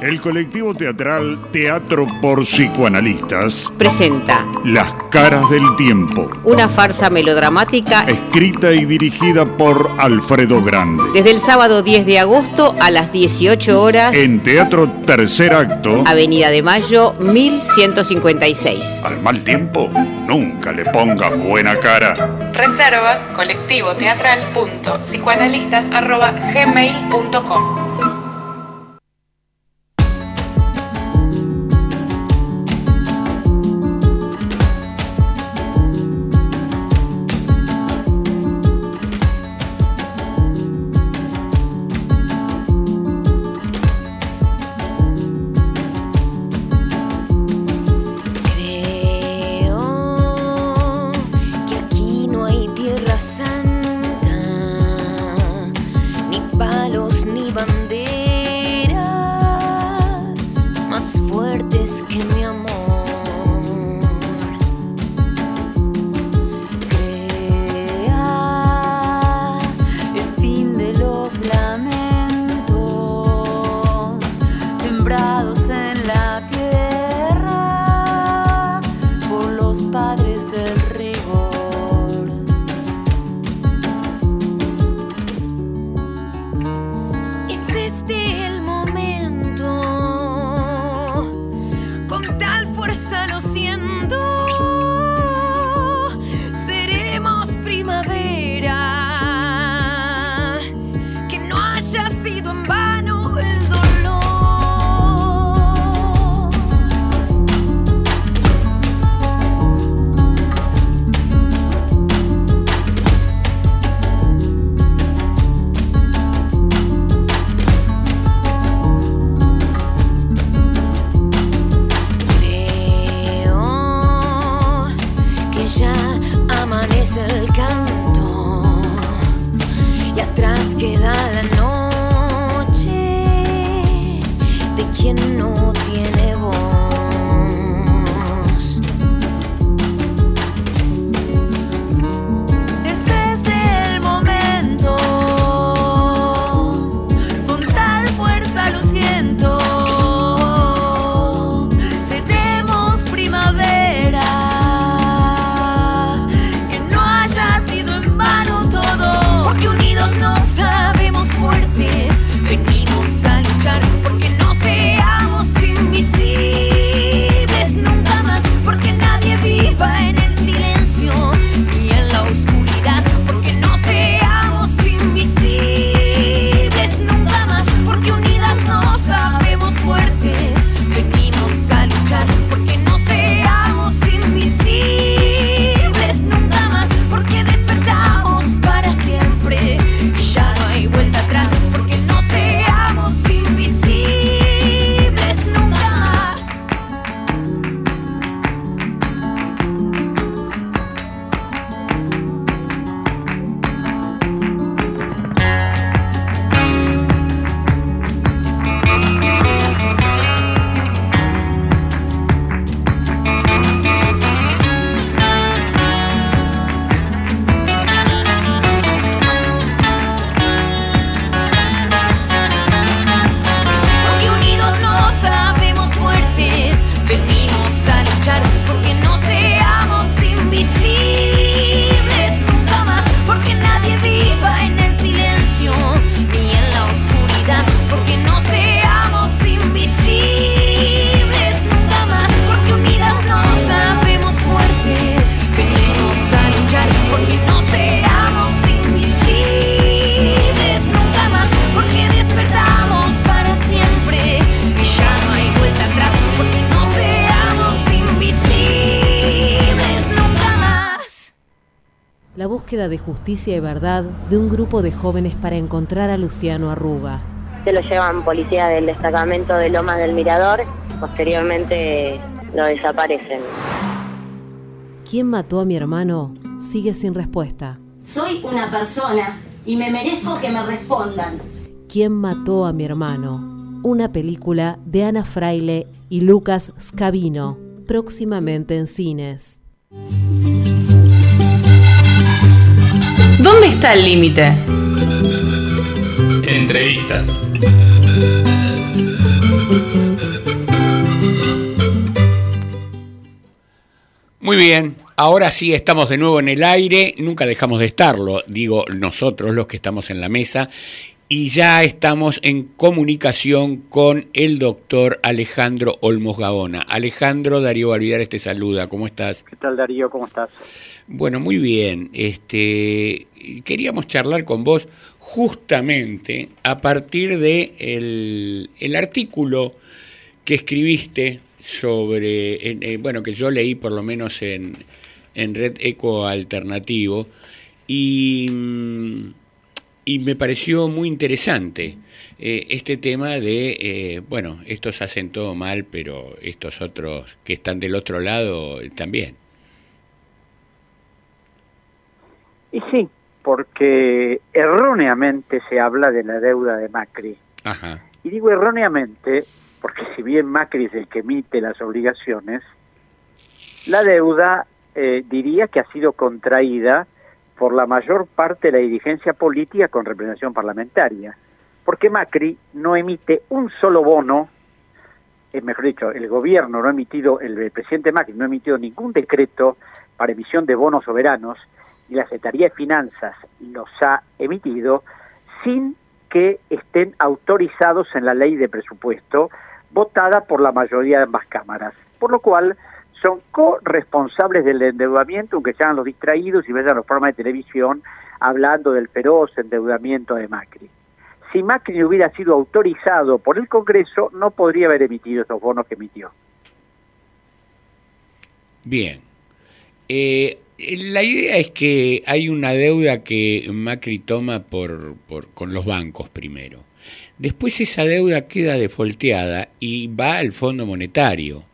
El colectivo teatral Teatro por Psicoanalistas Presenta Las Caras del Tiempo, una farsa melodramática escrita y dirigida por Alfredo Grande. desde el sábado 10 de agosto a las 18 horas, En Teatro Tercer Acto, Avenida de Mayo 1156. al mal tiempo, nunca le pongas buena cara. Reservas colectivoteatral.psicoanalistas.gmail.com Creo por búsqueda de justicia y verdad de un grupo de jóvenes para encontrar a Luciano Arruga. Se lo llevan policías del destacamento de Lomas del Mirador, posteriormente lo desaparecen. ¿Quién mató a mi hermano? Sigue sin respuesta. Soy una persona y me merezco que me respondan. ¿Quién mató a mi hermano? Una película de Ana Fraile y Lucas Scavino, próximamente en cines. ¿Dónde está el límite? Entrevistas. Muy bien, ahora sí estamos de nuevo en el aire, nunca dejamos de estarlo, digo nosotros los que estamos en la mesa, y ya estamos en comunicación con el doctor Alejandro Olmos Gaona. Alejandro, Darío Valvidar te saluda, ¿cómo estás? ¿Qué tal Darío? ¿Cómo estás? Bueno, muy bien. Este, queríamos charlar con vos justamente a partir de el, artículo que escribiste sobre, eh, bueno, que yo leí por lo menos en, en Red Eco Alternativo y, mm, y me pareció muy interesante eh, este tema de, eh, bueno, estos hacen todo mal, pero estos otros que están del otro lado eh, también. Y sí, porque erróneamente se habla de la deuda de Macri. Ajá. Y digo erróneamente porque si bien Macri es el que emite las obligaciones, la deuda eh, diría que ha sido contraída por la mayor parte de la dirigencia política con representación parlamentaria, porque Macri no emite un solo bono, es mejor dicho, el gobierno no ha emitido, el, el presidente Macri no ha emitido ningún decreto para emisión de bonos soberanos y la Secretaría de Finanzas los ha emitido sin que estén autorizados en la ley de presupuesto votada por la mayoría de ambas cámaras, por lo cual son corresponsables del endeudamiento, aunque sean los distraídos y vean los programas de televisión hablando del feroz endeudamiento de Macri. Si Macri hubiera sido autorizado por el Congreso, no podría haber emitido esos bonos que emitió. Bien. Eh, la idea es que hay una deuda que Macri toma por, con los bancos primero. Después esa deuda queda defolteada y va al Fondo Monetario.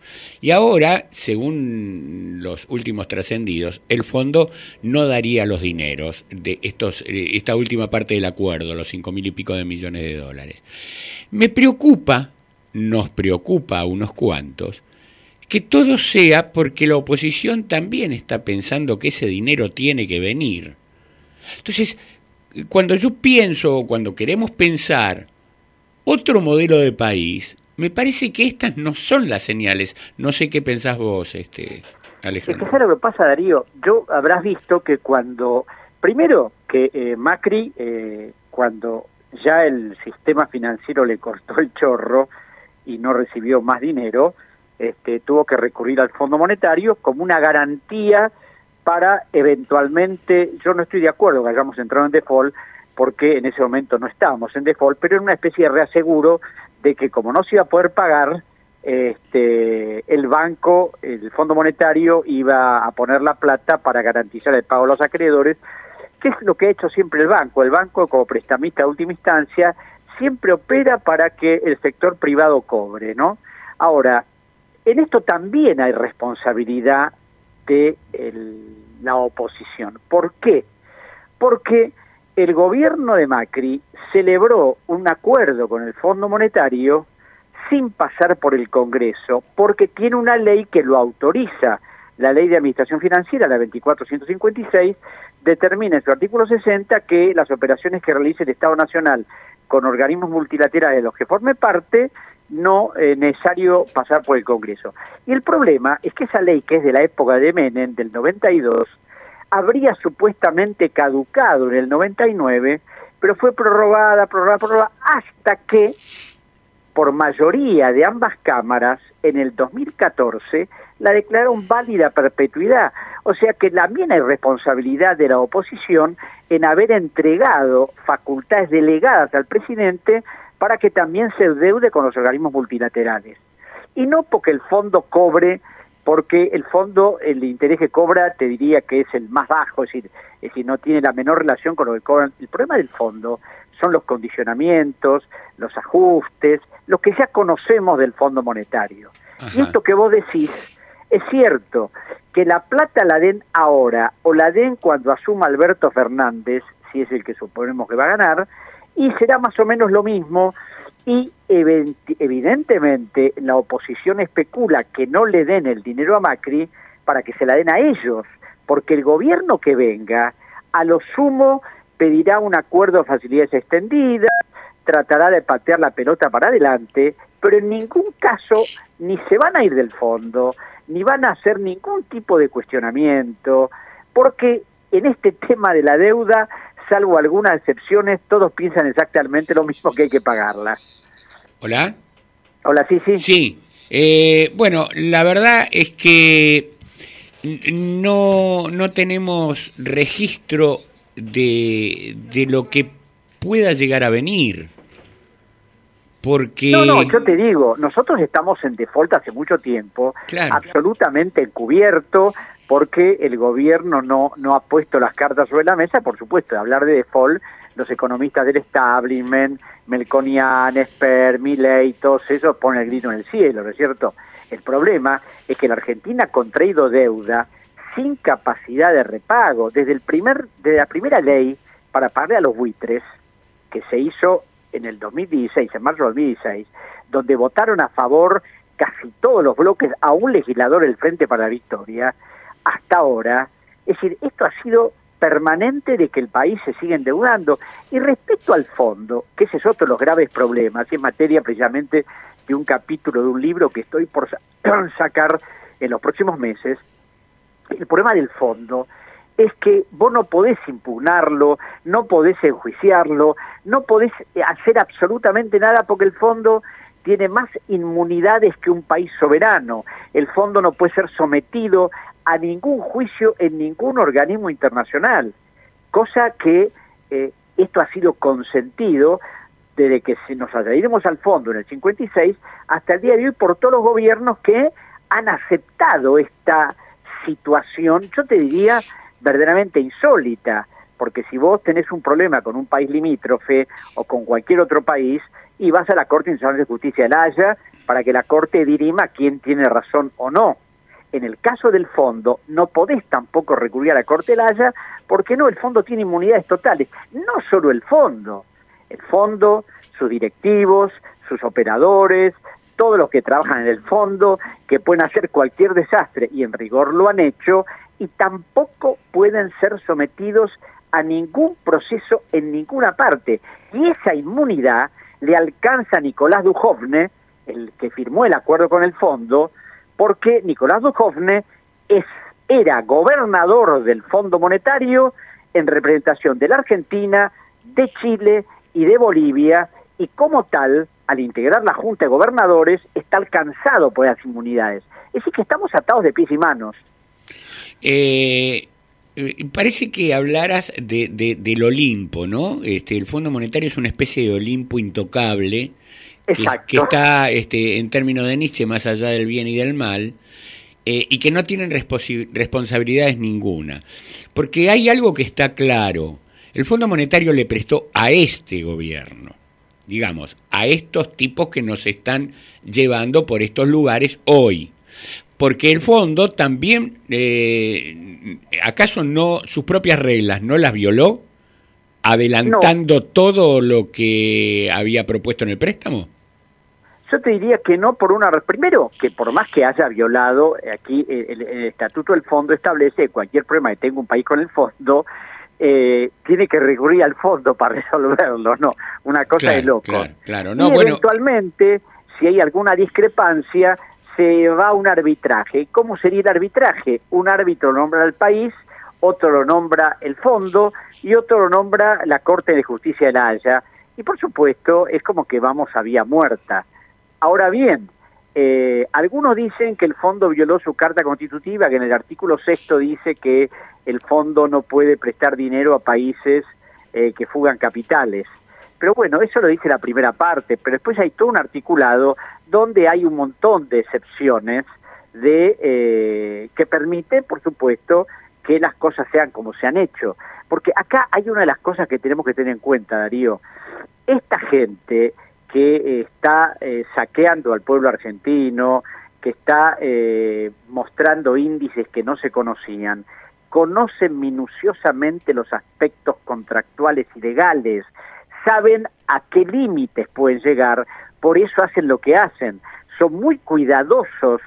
Y ahora, según los últimos trascendidos, el fondo no daría los dineros de estos, eh, esta última parte del acuerdo, los cinco mil y pico de millones de dólares. Me preocupa, nos preocupa a unos cuantos, que todo sea porque la oposición también está pensando que ese dinero tiene que venir. Entonces, cuando yo pienso, o cuando queremos pensar otro modelo de país, me parece que estas no son las señales. No sé qué pensás vos, este, Es Alejandro. que ¿sabes lo que pasa, Darío? Yo habrás visto que cuando, primero que eh, Macri, eh, cuando ya el sistema financiero le cortó el chorro y no recibió más dinero, este, tuvo que recurrir al Fondo Monetario como una garantía para eventualmente, yo no estoy de acuerdo que hayamos entrado en default, porque en ese momento no estábamos en default, pero era una especie de reaseguro de que como no se iba a poder pagar, este, el banco, el Fondo Monetario iba a poner la plata para garantizar el pago a los acreedores, que es lo que ha hecho siempre el banco. El banco, como prestamista de última instancia, siempre opera para que el sector privado cobre, ¿no? Ahora, en esto también hay responsabilidad de la oposición. ¿Por qué? Porque el gobierno de Macri celebró un acuerdo con el Fondo Monetario sin pasar por el Congreso, porque tiene una ley que lo autoriza. La ley de administración financiera, la 24156, determina en su artículo 60 que las operaciones que realice el Estado Nacional con organismos multilaterales de los que forme parte, no es necesario pasar por el Congreso. Y el problema es que esa ley, que es de la época de Menem, del 92, habría supuestamente caducado en el 99, pero fue prorrogada, prorrogada, prorrogada, hasta que, por mayoría de ambas cámaras, en el 2014, la declararon válida perpetuidad. O sea que también hay responsabilidad de la oposición en haber entregado facultades delegadas al presidente para que también se deude con los organismos multilaterales. Y no porque el fondo cobre porque el fondo, el interés que cobra, te diría que es el más bajo, es decir, es decir, no tiene la menor relación con lo que cobran. El problema del fondo son los condicionamientos, los ajustes, lo que ya conocemos del Fondo Monetario. Y esto que vos decís es cierto, que la plata la den ahora o la den cuando asuma Alberto Fernández, si es el que suponemos que va a ganar, y será más o menos lo mismo. Y evidentemente la oposición especula que no le den el dinero a Macri para que se la den a ellos, porque el gobierno que venga a lo sumo pedirá un acuerdo de facilidades extendidas, tratará de patear la pelota para adelante, pero en ningún caso ni se van a ir del fondo, ni van a hacer ningún tipo de cuestionamiento, porque en este tema de la deuda, salvo algunas excepciones, todos piensan exactamente lo mismo que hay que pagarla. Hola. Hola, sí, sí. Sí. Eh, bueno, la verdad es que no, no tenemos registro de, de lo que pueda llegar a venir. Porque... No, no, yo te digo, nosotros estamos en default hace mucho tiempo, absolutamente encubierto, porque el gobierno no, no ha puesto las cartas sobre la mesa, por supuesto, de hablar de default, los economistas del establishment, Melconian, Esper, Milley, todos esos ponen el grito en el cielo, ¿no es cierto? El problema es que la Argentina ha contraído deuda sin capacidad de repago. Desde, el primer, desde la primera ley para pagarle a los buitres, que se hizo en el 2016, en marzo de 2016, donde votaron a favor casi todos los bloques, a un legislador del Frente para la Victoria, hasta ahora, es decir, esto ha sido permanente de que el país se sigue endeudando. Y respecto al fondo, que ese es otro de los graves problemas, en materia precisamente de un capítulo de un libro que estoy por [CLEARS THROAT] sacar en los próximos meses, el problema del fondo es que vos no podés impugnarlo, no podés enjuiciarlo, no podés hacer absolutamente nada porque el fondo tiene más inmunidades que un país soberano. El fondo no puede ser sometido a ningún juicio en ningún organismo internacional, cosa que eh, esto ha sido consentido desde que nos adherimos al fondo en el 56 hasta el día de hoy por todos los gobiernos que han aceptado esta situación, yo te diría, verdaderamente insólita, porque si vos tenés un problema con un país limítrofe o con cualquier otro país y vas a la Corte Internacional de Justicia de la Haya para que la Corte dirima quién tiene razón o no. En el caso del fondo no podés tampoco recurrir a la Corte porque no, el fondo tiene inmunidades totales. No solo el fondo, el fondo, sus directivos, sus operadores, todos los que trabajan en el fondo, que pueden hacer cualquier desastre, y en rigor lo han hecho, y tampoco pueden ser sometidos a ningún proceso en ninguna parte. Y esa inmunidad le alcanza a Nicolás Dujovne, el que firmó el acuerdo con el fondo, porque Nicolás Dujovne es, era gobernador del Fondo Monetario en representación de la Argentina, de Chile y de Bolivia, y como tal al integrar la Junta de Gobernadores, está alcanzado por las inmunidades. Es decir, que estamos atados de pies y manos. Eh, eh, parece que hablaras de, del Olimpo, ¿no? Este, el Fondo Monetario es una especie de Olimpo intocable que, que, está este, en términos de Nietzsche más allá del bien y del mal eh, y que no tienen responsabilidades ninguna. Porque hay algo que está claro. El Fondo Monetario le prestó a este gobierno digamos, a estos tipos que nos están llevando por estos lugares hoy. Porque el fondo también, eh, ¿acaso no sus propias reglas no las violó? Adelantando todo lo que había propuesto en el préstamo. Yo te diría que no por una... Primero, que por más que haya violado, aquí el, el estatuto del fondo establece cualquier problema que tenga un país con el fondo, eh, tiene que recurrir al fondo para [LAUGHS] resolverlo, no, una cosa de loco. Claro, No, y eventualmente, si hay alguna discrepancia, se va a un arbitraje. ¿Cómo sería el arbitraje? Un árbitro nombra al país, otro lo nombra el fondo y otro lo nombra la Corte de Justicia de la Haya. Y por supuesto, es como que vamos a vía muerta. Ahora bien, eh, algunos dicen que el fondo violó su carta constitutiva, que en el artículo sexto dice que el fondo no puede prestar dinero a países eh, que fugan capitales. Pero bueno, eso lo dice la primera parte, pero después hay todo un articulado donde hay un montón de excepciones de eh, que permite, por supuesto, que las cosas sean como se han hecho. Porque acá hay una de las cosas que tenemos que tener en cuenta, Darío. Esta gente que eh, está eh, saqueando al pueblo argentino, que está eh, mostrando índices que no se conocían, conocen minuciosamente los aspectos contractuales y legales, saben a qué límites pueden llegar, por eso hacen lo que hacen. Son muy cuidadosos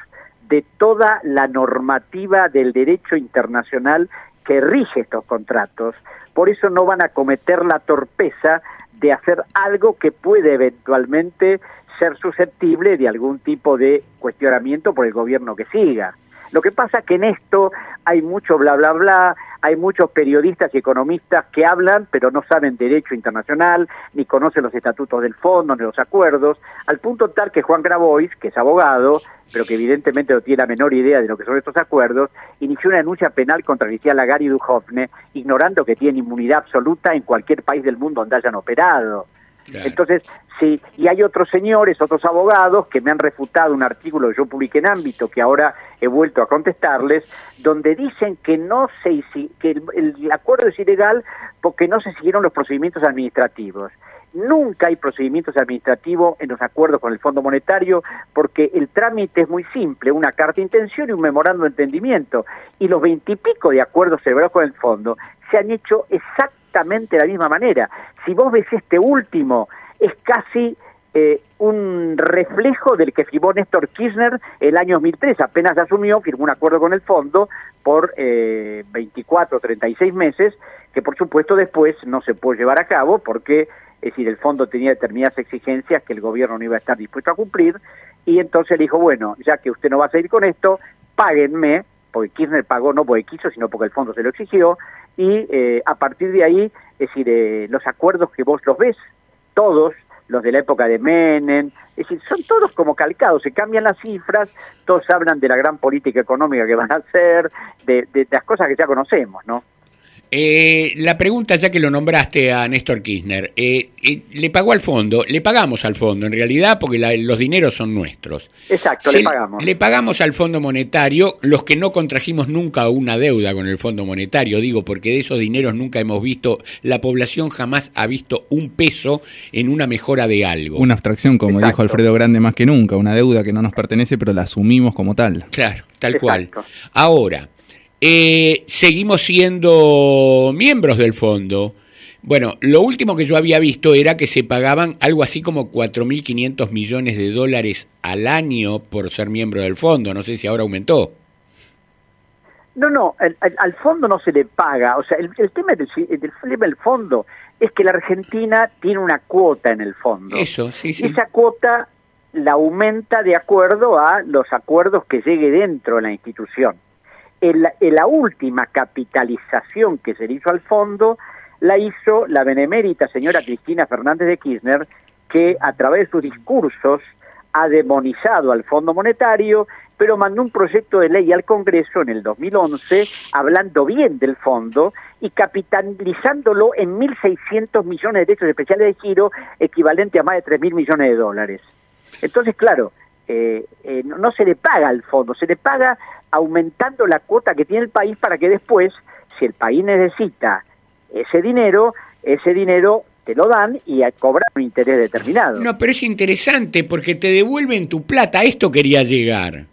de toda la normativa del derecho internacional que rige estos contratos. Por eso no van a cometer la torpeza de hacer algo que puede eventualmente ser susceptible de algún tipo de cuestionamiento por el gobierno que siga. Lo que pasa que en esto hay mucho bla bla bla, hay muchos periodistas y economistas que hablan pero no saben derecho internacional, ni conocen los estatutos del fondo, ni los acuerdos, al punto tal que Juan Grabois, que es abogado, pero que evidentemente no tiene la menor idea de lo que son estos acuerdos, inició una denuncia penal contra Alicia Lagar y Duhovne, ignorando que tienen inmunidad absoluta en cualquier país del mundo donde hayan operado. Entonces, sí, y hay otros señores, otros abogados que me han refutado un artículo que yo publiqué en ámbito, que ahora he vuelto a contestarles, donde dicen que no se que el, el acuerdo es ilegal porque no se siguieron los procedimientos administrativos. Nunca hay procedimientos administrativos en los acuerdos con el Fondo Monetario porque el trámite es muy simple, una carta de intención y un memorando de entendimiento. Y los veintipico de acuerdos celebrados con el Fondo se han hecho exactamente de la misma manera. Si vos ves este último, es casi eh, un reflejo del que firmó Néstor Kirchner el año 2003. Apenas asumió, firmó un acuerdo con el fondo por eh, 24 o 36 meses, que por supuesto después no se puede llevar a cabo porque, es decir, el fondo tenía determinadas exigencias que el gobierno no iba a estar dispuesto a cumplir, y entonces le dijo, bueno, ya que usted no va a seguir con esto, páguenme, porque Kirchner pagó no porque quiso, sino porque el fondo se lo exigió, y eh, a partir de ahí, es decir, eh, los acuerdos que vos los ves, todos, los de la época de Menem, es decir, son todos como calcados, se cambian las cifras, todos hablan de la gran política económica que van a hacer, de, de las cosas que ya conocemos, ¿no? Eh, la pregunta, ya que lo nombraste a Néstor Kirchner, eh, eh, le pagó al fondo, le pagamos al fondo en realidad porque la- los dineros son nuestros. Exacto, Se- le pagamos. Le pagamos al Fondo Monetario, los que no contrajimos nunca una deuda con el Fondo Monetario, digo, porque de esos dineros nunca hemos visto, la población jamás ha visto un peso en una mejora de algo. Una abstracción, como dijo Alfredo Grande, más que nunca, una deuda que no nos pertenece, pero la asumimos como tal. Claro, tal cual. Ahora, eh, seguimos siendo miembros del fondo. Bueno, lo último que yo había visto era que se pagaban algo así como 4.500 millones de dólares al año por ser miembro del fondo. No sé si ahora aumentó. No, no, al, al- fondo no se le paga. O sea, el, el tema del, del fondo es que la Argentina tiene una cuota en el fondo. Eso, sí, sí. Esa cuota la aumenta de acuerdo a los acuerdos que llegue dentro de la institución. En la, última capitalización que se hizo al fondo la hizo la benemérita señora Cristina Fernández de Kirchner, que a través de sus discursos ha demonizado al Fondo Monetario, pero mandó un proyecto de ley al Congreso en el 2011 hablando bien del fondo y capitalizándolo en 1.600 millones de derechos especiales de giro, equivalente a más de 3.000 millones de dólares. Entonces, claro, eh, eh, no se le paga al fondo, se le paga aumentando la cuota que tiene el país para que después, si el país necesita ese dinero, ese dinero te lo dan y a- cobran un interés determinado. No, pero es interesante porque te devuelven tu plata. Esto quería llegar.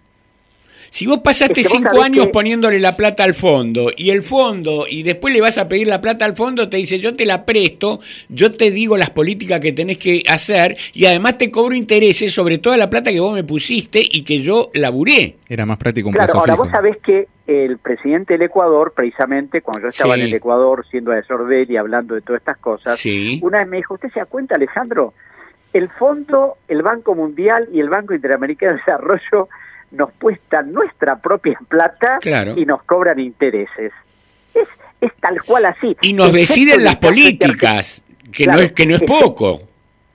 Si vos pasaste Es que vos cinco años que- poniéndole la plata al fondo y el fondo, y después le vas a pedir la plata al fondo, te dice yo te la presto, yo te digo las políticas que tenés que hacer y además te cobro intereses sobre toda la plata que vos me pusiste y que yo laburé. Era más práctico un Claro, plazo ahora fijo. vos sabés que el presidente del Ecuador, precisamente cuando yo estaba Sí. en el Ecuador siendo asesor y hablando de todas estas cosas, Sí. una vez me dijo, ¿usted se da cuenta, Alejandro? El fondo, el Banco Mundial y el Banco Interamericano de Desarrollo nos prestan nuestra propia plata Claro. y nos cobran intereses. Es, es tal cual así. Y nos Excepto deciden el las políticas, que, Claro, no es, que no es excepto- poco.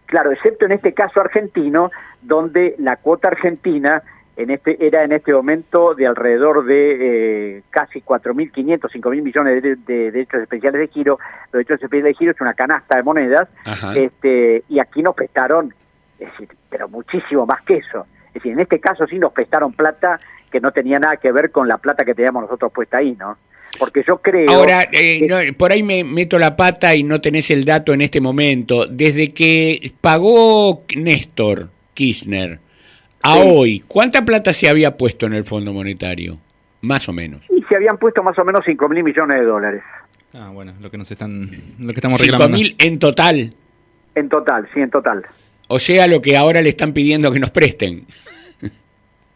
Claro, excepto en este caso argentino, donde la cuota argentina en este era en este momento de alrededor de eh, casi 4.500, 5.000 millones de, de derechos especiales de giro. Los derechos especiales de giro es una canasta de monedas, Ajá. este y aquí nos prestaron, es decir, pero muchísimo más que eso. Es decir, en este caso sí nos prestaron plata que no tenía nada que ver con la plata que teníamos nosotros puesta ahí, ¿no? Porque yo creo... Ahora, eh, no, por ahí me meto la pata y no tenés el dato en este momento. Desde que pagó Néstor Kirchner a Sí. hoy, ¿cuánta plata se había puesto en el Fondo Monetario? Más o menos. Y se habían puesto más o menos 5 mil millones de dólares. Ah, bueno, lo que nos están, lo que estamos Cinco reclamando. mil en total. En total, sí, en total. O sea, lo que ahora le están pidiendo que nos presten.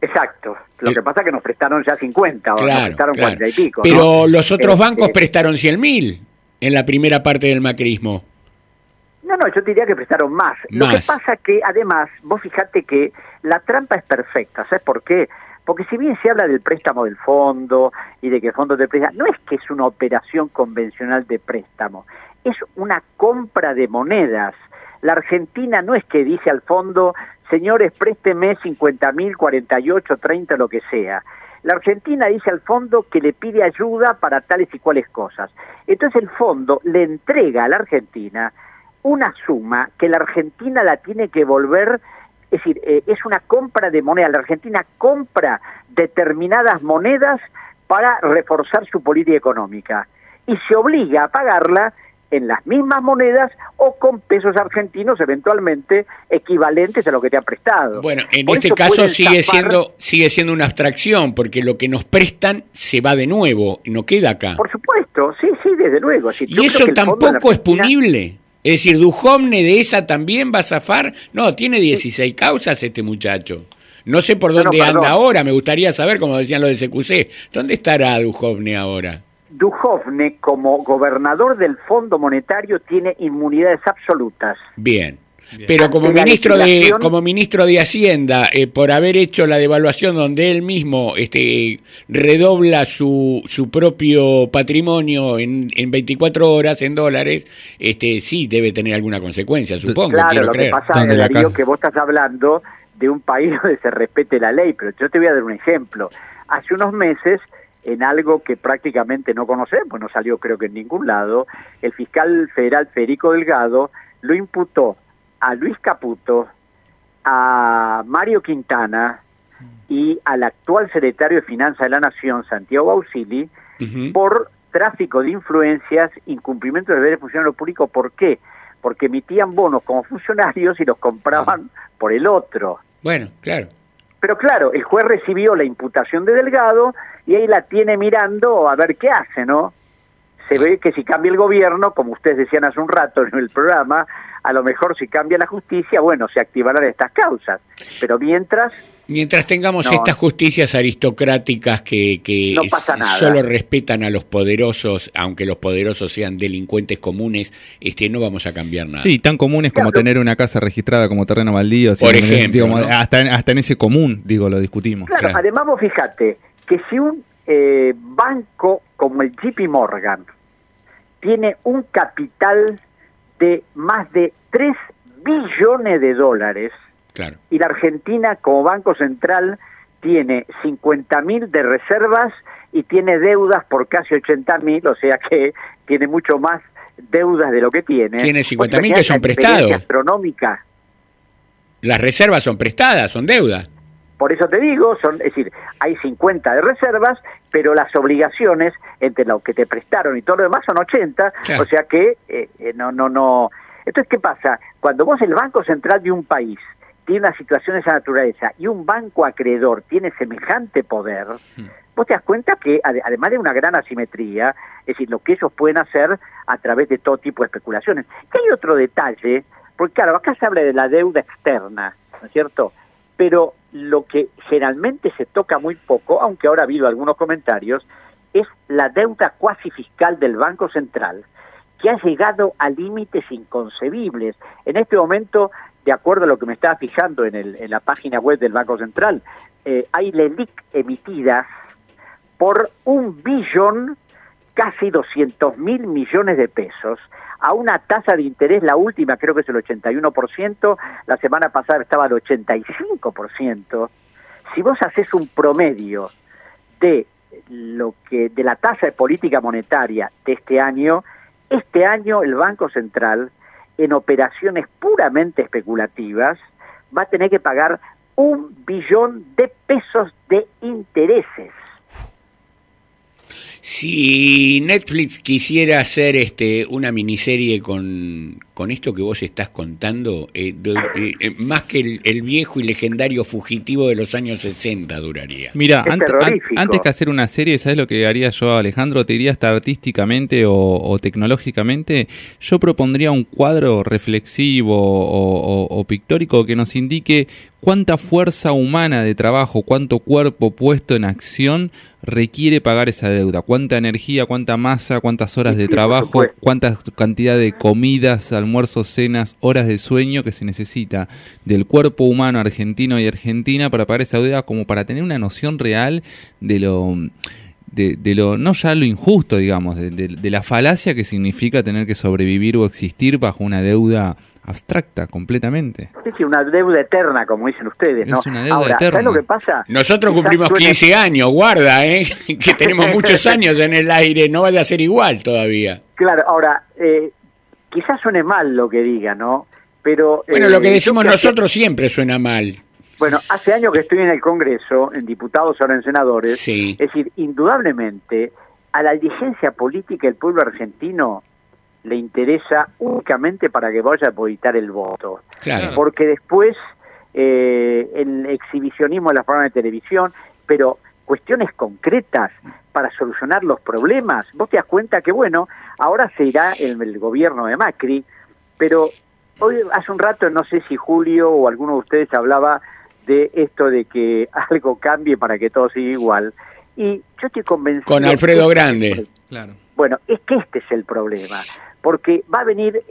Exacto. Lo que pasa es que nos prestaron ya 50, o nos Claro, prestaron claro. 40 y pico. Pero ¿no? los otros Eh, bancos eh, prestaron 100 mil en la primera parte del macrismo. No, no, yo diría que prestaron más. Lo que pasa que, además, vos fijate que la trampa es perfecta. ¿Sabes por qué? Porque si bien se habla del préstamo del fondo y de que el fondo te presta, no es que es una operación convencional de préstamo, es una compra de monedas. La Argentina no es que dice al fondo, señores, présteme 50 mil, 48, 30, lo que sea. La Argentina dice al fondo que le pide ayuda para tales y cuales cosas. Entonces el fondo le entrega a la Argentina una suma que la Argentina la tiene que volver, es decir, eh, es una compra de moneda. La Argentina compra determinadas monedas para reforzar su política económica y se obliga a pagarla en las mismas monedas o con pesos argentinos eventualmente equivalentes a lo que te ha prestado. Bueno, en Por este caso sigue siendo sigue siendo una abstracción porque lo que nos prestan se va de nuevo, no queda acá. Por supuesto, sí, sí, desde luego. Y eso tampoco es punible. Es decir, Dujovne de esa también va a zafar. No, tiene 16 causas este muchacho. No sé por No, no, dónde anda ahora, me gustaría saber, como decían los de CQC, ¿dónde estará Dujovne ahora? Duhovne, como gobernador del Fondo Monetario, tiene inmunidades absolutas. Bien. Pero como la ministro de como ministro de Hacienda, eh, por haber hecho la devaluación donde él mismo este redobla su, su propio patrimonio en, en 24 horas en dólares, este sí debe tener alguna consecuencia, supongo, claro, quiero lo creer. que pasa es, Darío, que vos estás hablando de un país [LAUGHS] donde se respete la ley, pero yo te voy a dar un ejemplo. Hace unos meses, en algo que prácticamente no conocemos, no salió creo que en ningún lado, el fiscal federal Federico Delgado lo imputó a Luis Caputo, a Mario Quintana y al actual secretario de Finanzas de la Nación, Santiago Bausili, por tráfico de influencias, incumplimiento de deberes de funcionario público. ¿Por qué? Porque emitían bonos como funcionarios y los compraban por el otro. Bueno, claro. Pero claro, el juez recibió la imputación de Delgado y ahí la tiene mirando a ver qué hace, ¿no? Se ve que si cambia el gobierno, como ustedes decían hace un rato en el programa, a lo mejor si cambia la justicia, bueno, se activarán estas causas. Pero mientras, Mientras tengamos No. estas justicias aristocráticas que, que No solo respetan a los poderosos, aunque los poderosos sean delincuentes comunes, este no vamos a cambiar nada. Sí, tan comunes como tener una casa registrada como terreno baldío. Por ejemplo, hasta, en- hasta en ese común, digo, lo discutimos. claro, además vos fíjate que si un eh, banco como el JP Morgan tiene un capital de más de 3 billones de dólares, Claro. y la Argentina como Banco Central tiene 50 mil de reservas y tiene deudas por casi 80 mil, o sea que tiene mucho más deudas de lo que tiene. Tiene Pues 50.000 que son prestados. astronómica. Las reservas son prestadas, son deuda. Por eso te digo, son, es decir, hay 50 de reservas, pero las obligaciones entre lo que te prestaron y todo lo demás son 80, Claro. o sea que eh, eh, no, no, no. Entonces, ¿qué pasa? Cuando vos el Banco Central de un país tiene una situación de esa naturaleza y un banco acreedor tiene semejante poder, vos te das cuenta que ade- además de una gran asimetría, es decir, lo que ellos pueden hacer a través de todo tipo de especulaciones. Y hay otro detalle, porque claro, acá se habla de la deuda externa, ¿no es cierto? Pero lo que generalmente se toca muy poco, aunque ahora ha habido algunos comentarios, es la deuda cuasi fiscal del Banco Central, que ha llegado a límites inconcebibles. En este momento, de acuerdo a lo que me estaba fijando en, el- en la página web del Banco Central, eh, hay LELIC emitidas por un billón, casi 200 mil millones de pesos, a una tasa de interés, la última creo que es el 81%, la semana pasada estaba al 85%. Si vos haces un promedio de lo que de la tasa de política monetaria de este año, este año el Banco Central en operaciones puramente especulativas va a tener que pagar un billón de pesos de intereses. Si Netflix quisiera hacer este una miniserie con, con esto que vos estás contando, eh, de- eh, eh, más que el, el viejo y legendario fugitivo de los años 60 duraría. Mira, an- antes que hacer una serie, ¿sabes lo que haría yo, Alejandro? Te diría hasta artísticamente o, o tecnológicamente. Yo propondría un cuadro reflexivo o, o- o pictórico que nos indique cuánta fuerza humana de trabajo, cuánto cuerpo puesto en acción requiere pagar esa deuda, cuánta energía, cuánta masa, cuántas horas de trabajo, cuánta cantidad de comidas, almuerzos, cenas, horas de sueño que se necesita del cuerpo humano argentino y argentina para pagar esa deuda como para tener una noción real de lo de, de lo no ya lo injusto digamos de, de- de la falacia que significa tener que sobrevivir o existir bajo una deuda abstracta completamente sí, una deuda eterna, como dicen ustedes, ¿no? Es una deuda Ahora, eterna. ¿sabes lo que pasa? Nosotros Quizás cumplimos suene- 15 años, guarda, ¿eh? [LAUGHS] que tenemos muchos años en el aire, no vaya a ser igual todavía. Claro, ahora, eh, quizás suene mal lo que diga, ¿no? Pero... Bueno, eh, lo que yo decimos nosotros siempre suena mal. Bueno, hace años que estoy en el Congreso, en diputados, ahora en senadores. Sí. Es decir, indudablemente, a la dirigencia política del pueblo argentino le interesa únicamente para que vaya a depositar el voto. Claro. Porque después eh, el exhibicionismo de las programas de televisión, pero cuestiones concretas para solucionar los problemas. Vos te das cuenta que, bueno, ahora se irá el, el gobierno de Macri, pero hoy hace un rato, no sé si Julio o alguno de ustedes hablaba de esto de que [LAUGHS] algo cambie para que todo siga igual. Y yo estoy convencido... Con Alfredo que- Grande. claro bueno, es que este es el problema, porque va a venir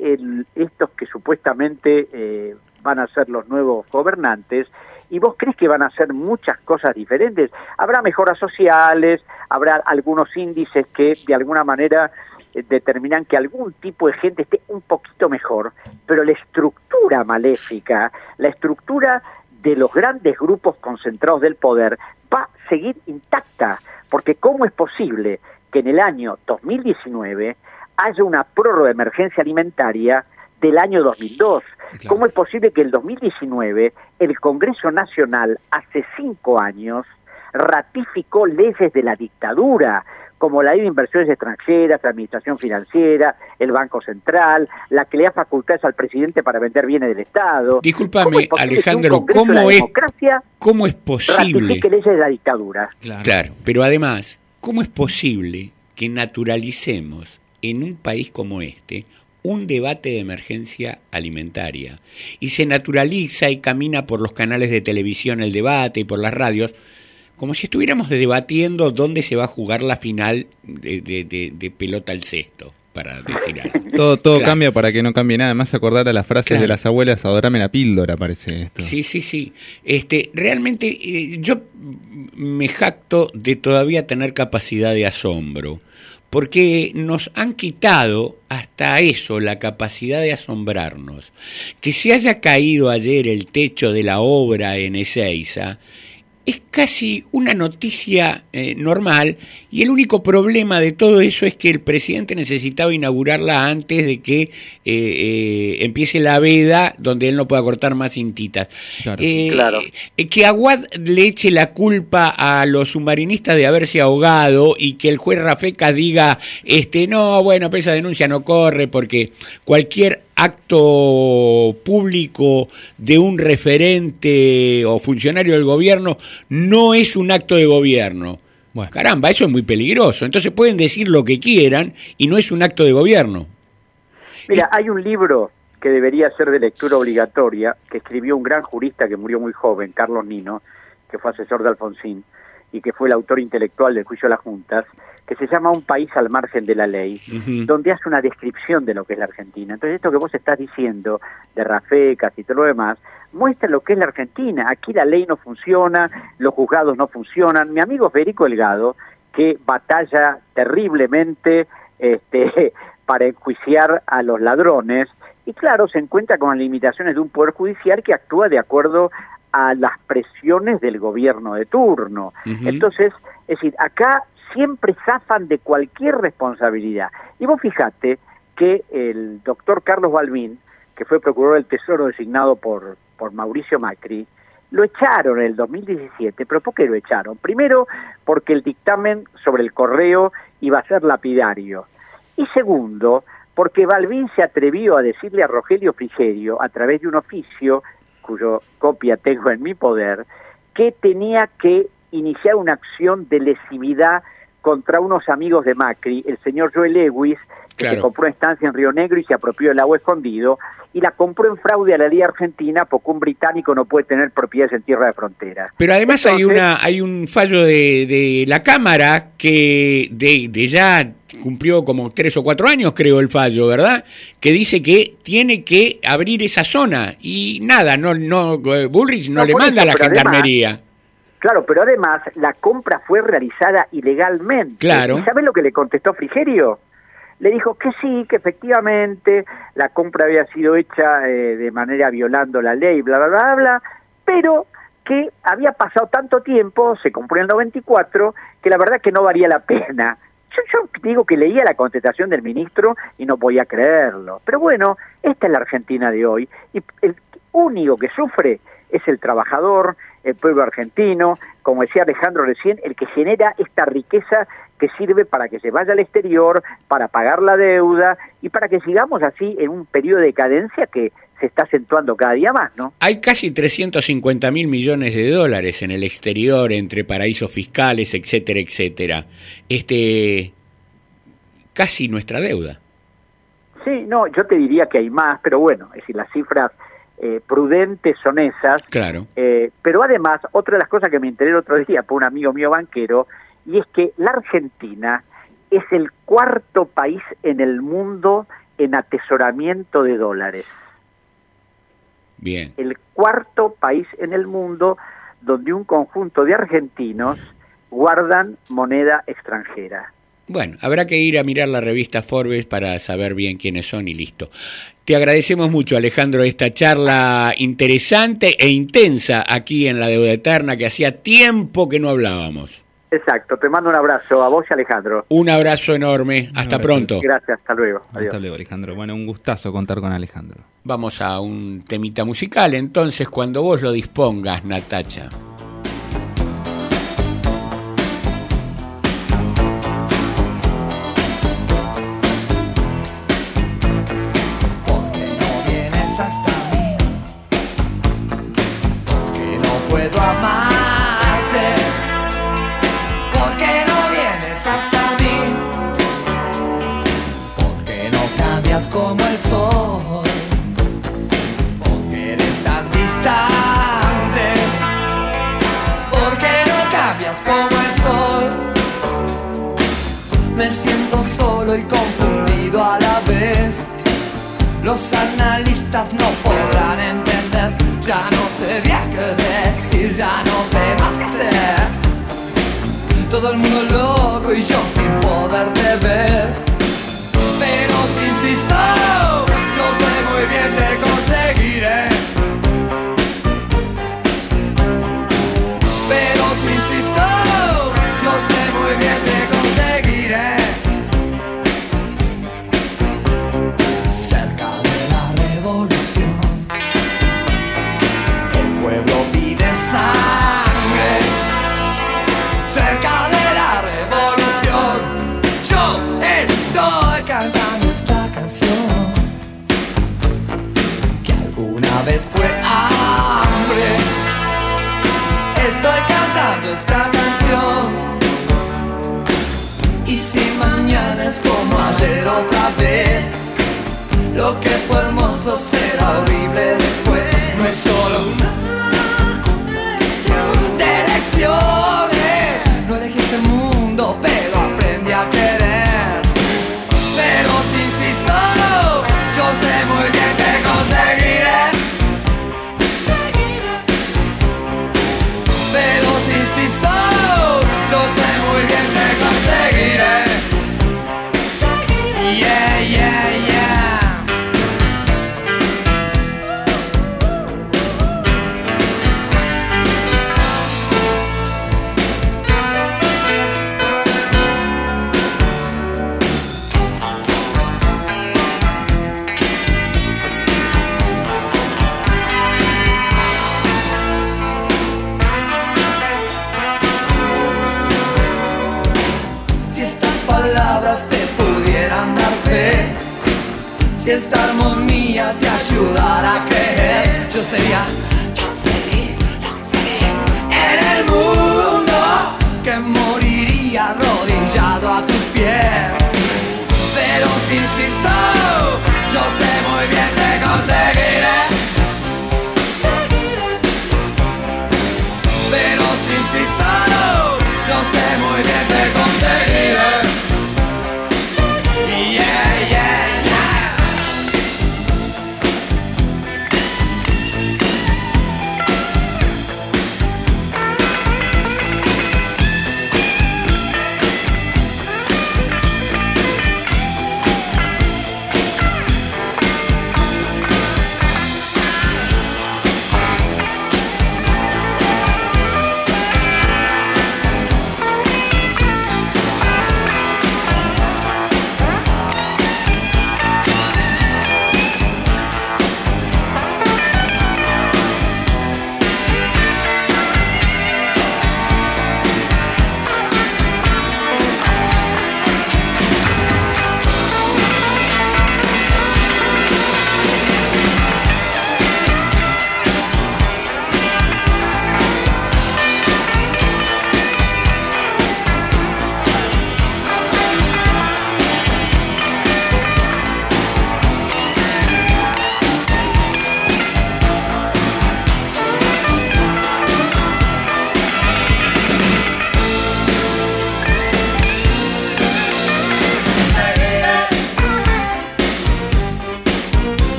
estos que supuestamente eh, van a ser los nuevos gobernantes, y vos crees que van a hacer muchas cosas diferentes. Habrá mejoras sociales, habrá algunos índices que de alguna manera eh, determinan que algún tipo de gente esté un poquito mejor, pero la estructura maléfica, la estructura de los grandes grupos concentrados del poder va a seguir intacta, porque ¿cómo es posible que en el año 2019 haya una prórroga de emergencia alimentaria del año 2002? ¿Cómo es posible que el 2019 el Congreso Nacional, hace cinco años, ratificó leyes de la dictadura? como la ley de inversiones extranjeras, la administración financiera, el Banco Central, la que le da facultades al presidente para vender bienes del Estado. ¿Cómo Discúlpame, un Alejandro, ¿cómo es, democracia ¿cómo es posible? ratifique leyes de la dictadura? Claro. pero además, ¿cómo es posible que naturalicemos en un país como este un debate de emergencia alimentaria? Y se naturaliza y camina por los canales de televisión el debate y por las radios, como si estuviéramos debatiendo dónde se va a jugar la final de, de- pelota al cesto, para decir algo. todo todo Claro. cambia para que no cambie nada más acordar a las frases Claro. de las abuelas adorame la píldora parece esto Sí, sí, sí. Este, realmente eh, yo me jacto de todavía tener capacidad de asombro, porque nos han quitado hasta eso la capacidad de asombrarnos. Que se haya caído ayer el techo de la obra en Ezeiza es casi una noticia eh, normal y el único problema de todo eso es que el presidente necesitaba inaugurarla antes de que eh, eh, empiece la veda donde él no pueda cortar más cintitas. Eh, Claro. eh, que Aguad le eche la culpa a los submarinistas de haberse ahogado y que el juez Rafeca diga, este, no, bueno, pues esa denuncia no corre porque cualquier acto público de un referente o funcionario del gobierno no es un acto de gobierno. Caramba, eso es muy peligroso. Entonces pueden decir lo que quieran y no es un acto de gobierno. Mira, hay un libro que debería ser de lectura obligatoria, que escribió un gran jurista que murió muy joven, Carlos Nino, que fue asesor de Alfonsín y que fue el autor intelectual del juicio de las juntas, que se llama Un país al margen de la ley, donde hace una descripción de lo que es la Argentina. Entonces, esto que vos estás diciendo de Rafecas y todo lo demás, muestra lo que es la Argentina. Aquí la ley no funciona, los juzgados no funcionan. Mi amigo Federico Delgado, que batalla terriblemente este, [LAUGHS] para enjuiciar a los ladrones, y claro, se encuentra con las limitaciones de un poder judicial que actúa de acuerdo a las presiones del gobierno de turno. Entonces, es decir, acá siempre zafan de cualquier responsabilidad. Y vos fijate que el doctor Carlos Balbín, que fue procurador del Tesoro designado por, por Mauricio Macri, Lo echaron en el 2017, pero ¿por qué lo echaron? Primero, porque el dictamen sobre el correo iba a ser lapidario. Y segundo, porque Balbín se atrevió a decirle a Rogelio Frigerio, a través de un oficio, cuyo copia tengo en mi poder, que tenía que iniciar una acción de lesividad contra unos amigos de Macri, el señor Joel Lewis, que Claro. se compró estancia en Río Negro y se apropió del agua escondido, y la compró en fraude a la ley argentina porque un británico no puede tener propiedades en tierra de frontera. Pero además hay una hay un fallo de, de la Cámara que de, de ya cumplió como tres o cuatro años, creo, el fallo, ¿verdad? Que dice que tiene que abrir esa zona y nada, no no eh, Bullrich no, No, le manda a la además- gendarmería. Claro, pero además la compra fue realizada ilegalmente. Claro. ¿Y sabes lo que le contestó Frigerio? Le dijo que sí, que efectivamente la compra había sido hecha eh, de manera violando la ley, bla, bla, bla, bla, pero que había pasado tanto tiempo, se compró en el 94, que la verdad que no valía la pena. Yo, yo digo que leía la contestación del ministro y no podía creerlo. Pero bueno, esta es la Argentina de hoy y el único que sufre es el trabajador, el pueblo argentino, como decía Alejandro recién, el que genera esta riqueza que sirve para que se vaya al exterior, para pagar la deuda y para que sigamos así en un periodo de decadencia que se está acentuando cada día más, ¿no? Hay casi 350 mil millones de dólares en el exterior entre paraísos fiscales, etcétera, etcétera. Este casi nuestra deuda. Sí, no, yo te diría que hay más, pero bueno, es decir, las cifras eh, prudentes son esas. Claro. Eh, pero además, otra de las cosas que me enteré el otro día por un amigo mío banquero, y es que la Argentina es el cuarto país en el mundo en atesoramiento de dólares. Bien. El cuarto país en el mundo donde un conjunto de argentinos guardan moneda extranjera. Bueno, habrá que ir a mirar la revista Forbes para saber bien quiénes son y listo. Te agradecemos mucho, Alejandro, esta charla interesante e intensa aquí en La Deuda Eterna, que hacía tiempo que no hablábamos. Exacto, te mando un abrazo a vos y a Alejandro. Un abrazo enorme, hasta abrazo. pronto. Gracias, hasta luego. Adiós. Hasta luego, Alejandro. Bueno, un gustazo contar con Alejandro. Vamos a un temita musical, entonces, cuando vos lo dispongas, Natacha. Los analistas no podrán entender. Ya no sé bien qué decir, ya no sé más qué hacer. Todo el mundo loco y yo sin poderte ver. Esta canción. Y si mañana es como ayer otra vez, lo que fue hermoso será horrible después. No es solo una cuestión de elecciones. Te ayudara a creer, yo sería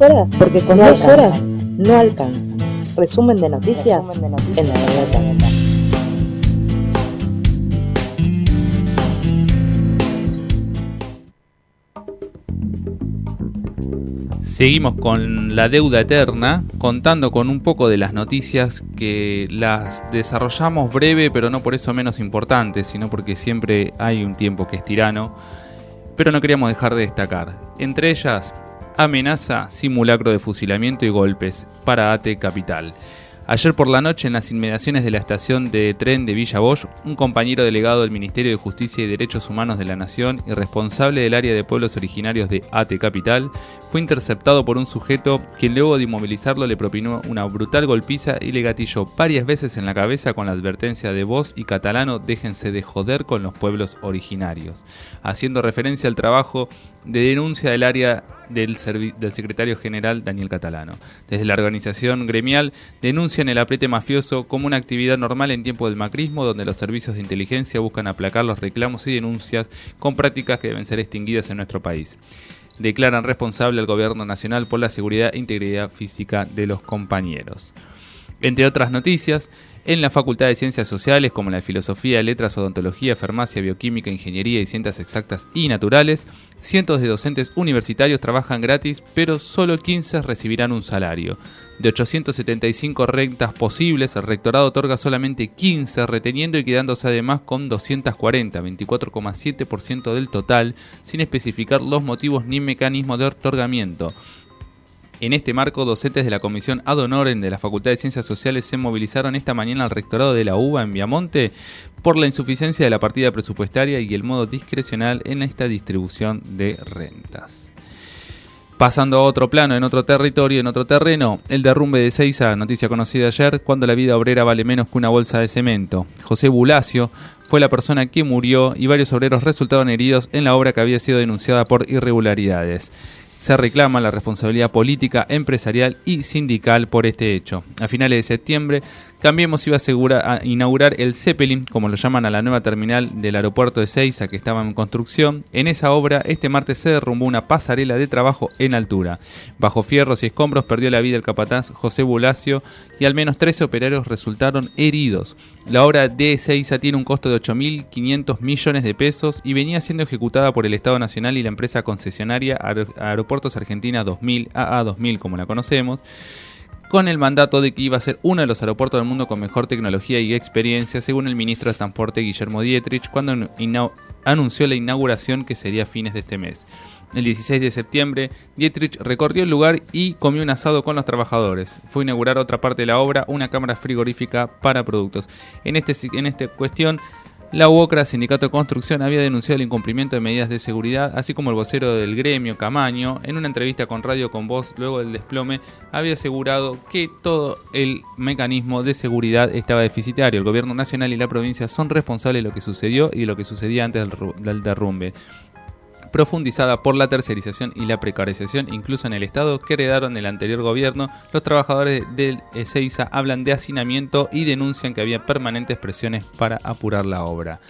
dos horas, porque con No dos alcanza. horas no alcanza. Resumen de noticias en la verdad. Seguimos con la deuda eterna, contando con un poco de las noticias que las desarrollamos breve, pero no por eso menos importantes, sino porque siempre hay un tiempo que es tirano. Pero no queríamos dejar de destacar. Entre ellas, amenaza, simulacro de fusilamiento y golpes para AT Capital. Ayer por la noche, en las inmediaciones de la estación de tren de Villa Bosch, un compañero delegado del Ministerio de Justicia y Derechos Humanos de la Nación y responsable del área de pueblos originarios de AT Capital fue interceptado por un sujeto quien luego de inmovilizarlo le propinó una brutal golpiza y le gatilló varias veces en la cabeza con la advertencia de voz y catalano déjense de joder con los pueblos originarios, haciendo referencia al trabajo de denuncia del área del, secretario general Daniel Catalano. Desde la organización gremial denuncian el apriete mafioso como una actividad normal en tiempo del macrismo, donde los servicios de inteligencia buscan aplacar los reclamos y denuncias con prácticas que deben ser extinguidas en nuestro país. Declaran responsable al gobierno nacional por la seguridad e integridad física de los compañeros. Entre otras noticias, en la Facultad de Ciencias Sociales, como la Filosofía, Letras, Odontología, Farmacia, Bioquímica, Ingeniería y Ciencias Exactas y Naturales, cientos de docentes universitarios trabajan gratis, pero solo 15 recibirán un salario. De 875 rentas posibles, el rectorado otorga solamente 15, reteniendo y quedándose además con 240, 24,7% del total, sin especificar los motivos ni mecanismo de otorgamiento. En este marco, docentes de la Comisión Ad Honorem de la Facultad de Ciencias Sociales se movilizaron esta mañana al rectorado de la UBA en Viamonte por la insuficiencia de la partida presupuestaria y el modo discrecional en esta distribución de rentas. Pasando a otro plano, en otro territorio, en otro terreno, el derrumbe de Seiza, noticia conocida ayer, cuando la vida obrera vale menos que una bolsa de cemento. José Bulacio fue la persona que murió y varios obreros resultaron heridos en la obra que había sido denunciada por irregularidades. Se reclama la responsabilidad política, empresarial y sindical por este hecho. A finales de septiembre, Cambiemos iba a, a inaugurar el Zeppelin, como lo llaman a la nueva terminal del aeropuerto de Seiza que estaba en construcción. En esa obra, este martes se derrumbó una pasarela de trabajo en altura. Bajo fierros y escombros perdió la vida el capataz José Bulacio y al menos 13 operarios resultaron heridos. La obra de Seiza tiene un costo de 8.500 millones de pesos y venía siendo ejecutada por el Estado Nacional y la empresa concesionaria Aer- Aeropuertos Argentina 2000, AA2000 como la conocemos con el mandato de que iba a ser uno de los aeropuertos del mundo con mejor tecnología y experiencia, según el ministro de Transporte Guillermo Dietrich, cuando anunció la inauguración que sería a fines de este mes. El 16 de septiembre, Dietrich recorrió el lugar y comió un asado con los trabajadores. Fue a inaugurar otra parte de la obra, una cámara frigorífica para productos. En, este, en esta cuestión, la UOCRA, Sindicato de Construcción, había denunciado el incumplimiento de medidas de seguridad, así como el vocero del gremio, Camaño, en una entrevista con Radio Con Voz luego del desplome, había asegurado que todo el mecanismo de seguridad estaba deficitario. El gobierno nacional y la provincia son responsables de lo que sucedió y de lo que sucedía antes del, ru- del derrumbe profundizada por la tercerización y la precarización, incluso en el Estado que heredaron del anterior gobierno. Los trabajadores del Ezeiza hablan de hacinamiento y denuncian que había permanentes presiones para apurar la obra.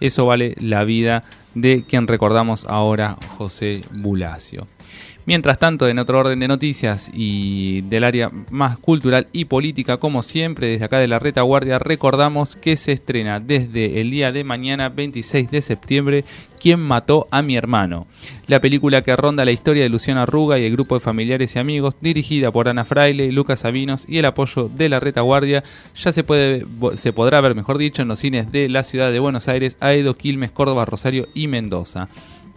Eso vale la vida de quien recordamos ahora, José Bulacio. Mientras tanto, en otro orden de noticias y del área más cultural y política, como siempre, desde acá de la retaguardia, recordamos que se estrena desde el día de mañana, 26 de septiembre, ¿Quién mató a mi hermano? La película que ronda la historia de Luciana Arruga y el grupo de familiares y amigos, dirigida por Ana Fraile, Lucas Sabinos y el apoyo de la retaguardia, ya se, se podrá ver, mejor dicho, en los cines de la ciudad de Buenos Aires, Aedo, Quilmes, Córdoba, Rosario y Mendoza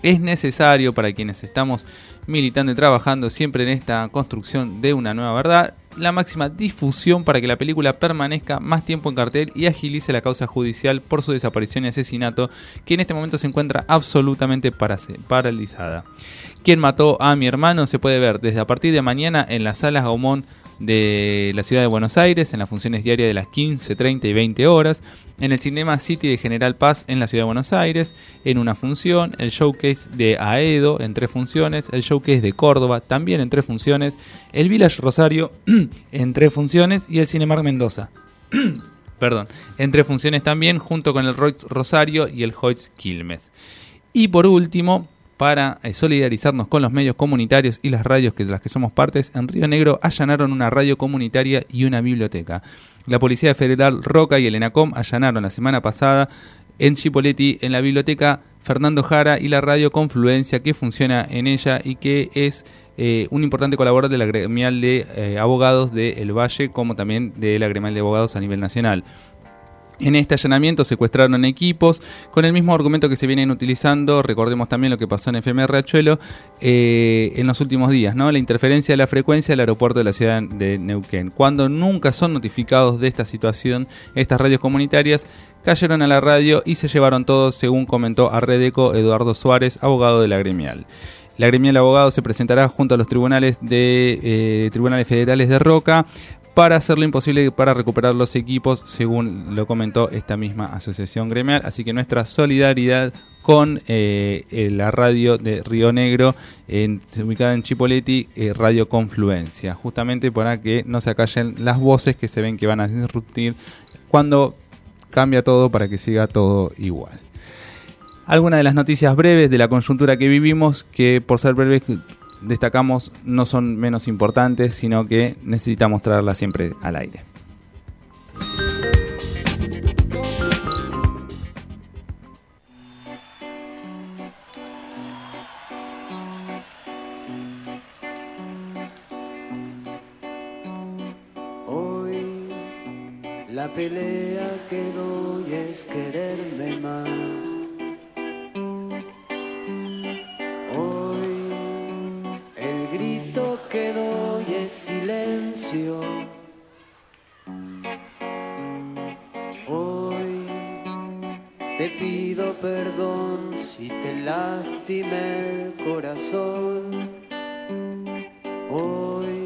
es necesario para quienes estamos militando y trabajando siempre en esta construcción de una nueva verdad, la máxima difusión para que la película permanezca más tiempo en cartel y agilice la causa judicial por su desaparición y asesinato, que en este momento se encuentra absolutamente paralizada. Quien mató a mi hermano se puede ver desde a partir de mañana en las salas Gaumont de la ciudad de Buenos Aires, en las funciones diarias de las 15, 30 y 20 horas, en el Cinema City de General Paz en la ciudad de Buenos Aires, en una función, el showcase de Aedo en tres funciones, el showcase de Córdoba también en tres funciones, el Village Rosario [CLEARS THROAT] en tres funciones y el Cinemark Mendoza. [CLEARS THROAT] Perdón, en tres funciones también, junto con el Royce Rosario y el Hoyts Quilmes. Y por último, para eh, solidarizarnos con los medios comunitarios y las radios que, de las que somos partes, en Río Negro allanaron una radio comunitaria y una biblioteca. La Policía Federal Roca y el ENACOM allanaron la semana pasada en Chipoleti, en la biblioteca Fernando Jara y la radio Confluencia que funciona en ella y que es eh, un importante colaborador de la gremial de eh, abogados de El Valle, como también de la gremial de abogados a nivel nacional. En este allanamiento secuestraron equipos con el mismo argumento que se vienen utilizando, recordemos también lo que pasó en FM Rachuelo eh, en los últimos días, ¿no? la interferencia de la frecuencia del aeropuerto de la ciudad de Neuquén. Cuando nunca son notificados de esta situación, estas radios comunitarias cayeron a la radio y se llevaron todos, según comentó a Redeco Eduardo Suárez, abogado de la gremial. La gremial de abogados se presentará junto a los tribunales de eh, tribunales federales de Roca para hacer lo imposible para recuperar los equipos, según lo comentó esta misma asociación gremial. Así que nuestra solidaridad con eh, eh, la radio de Río Negro, en- ubicada en Chipoleti, eh, Radio Confluencia, justamente para que no se acallen las voces que se ven que van a disruptir cuando cambia todo para que siga todo igual. Algunas de las noticias breves de la coyuntura que vivimos, que por ser breves destacamos, no son menos importantes, sino que necesitamos traerlas siempre al aire. Hoy la pelea que doy es quererme más. Que doy es silencio. Hoy te pido perdón si te lastimé el corazón. Hoy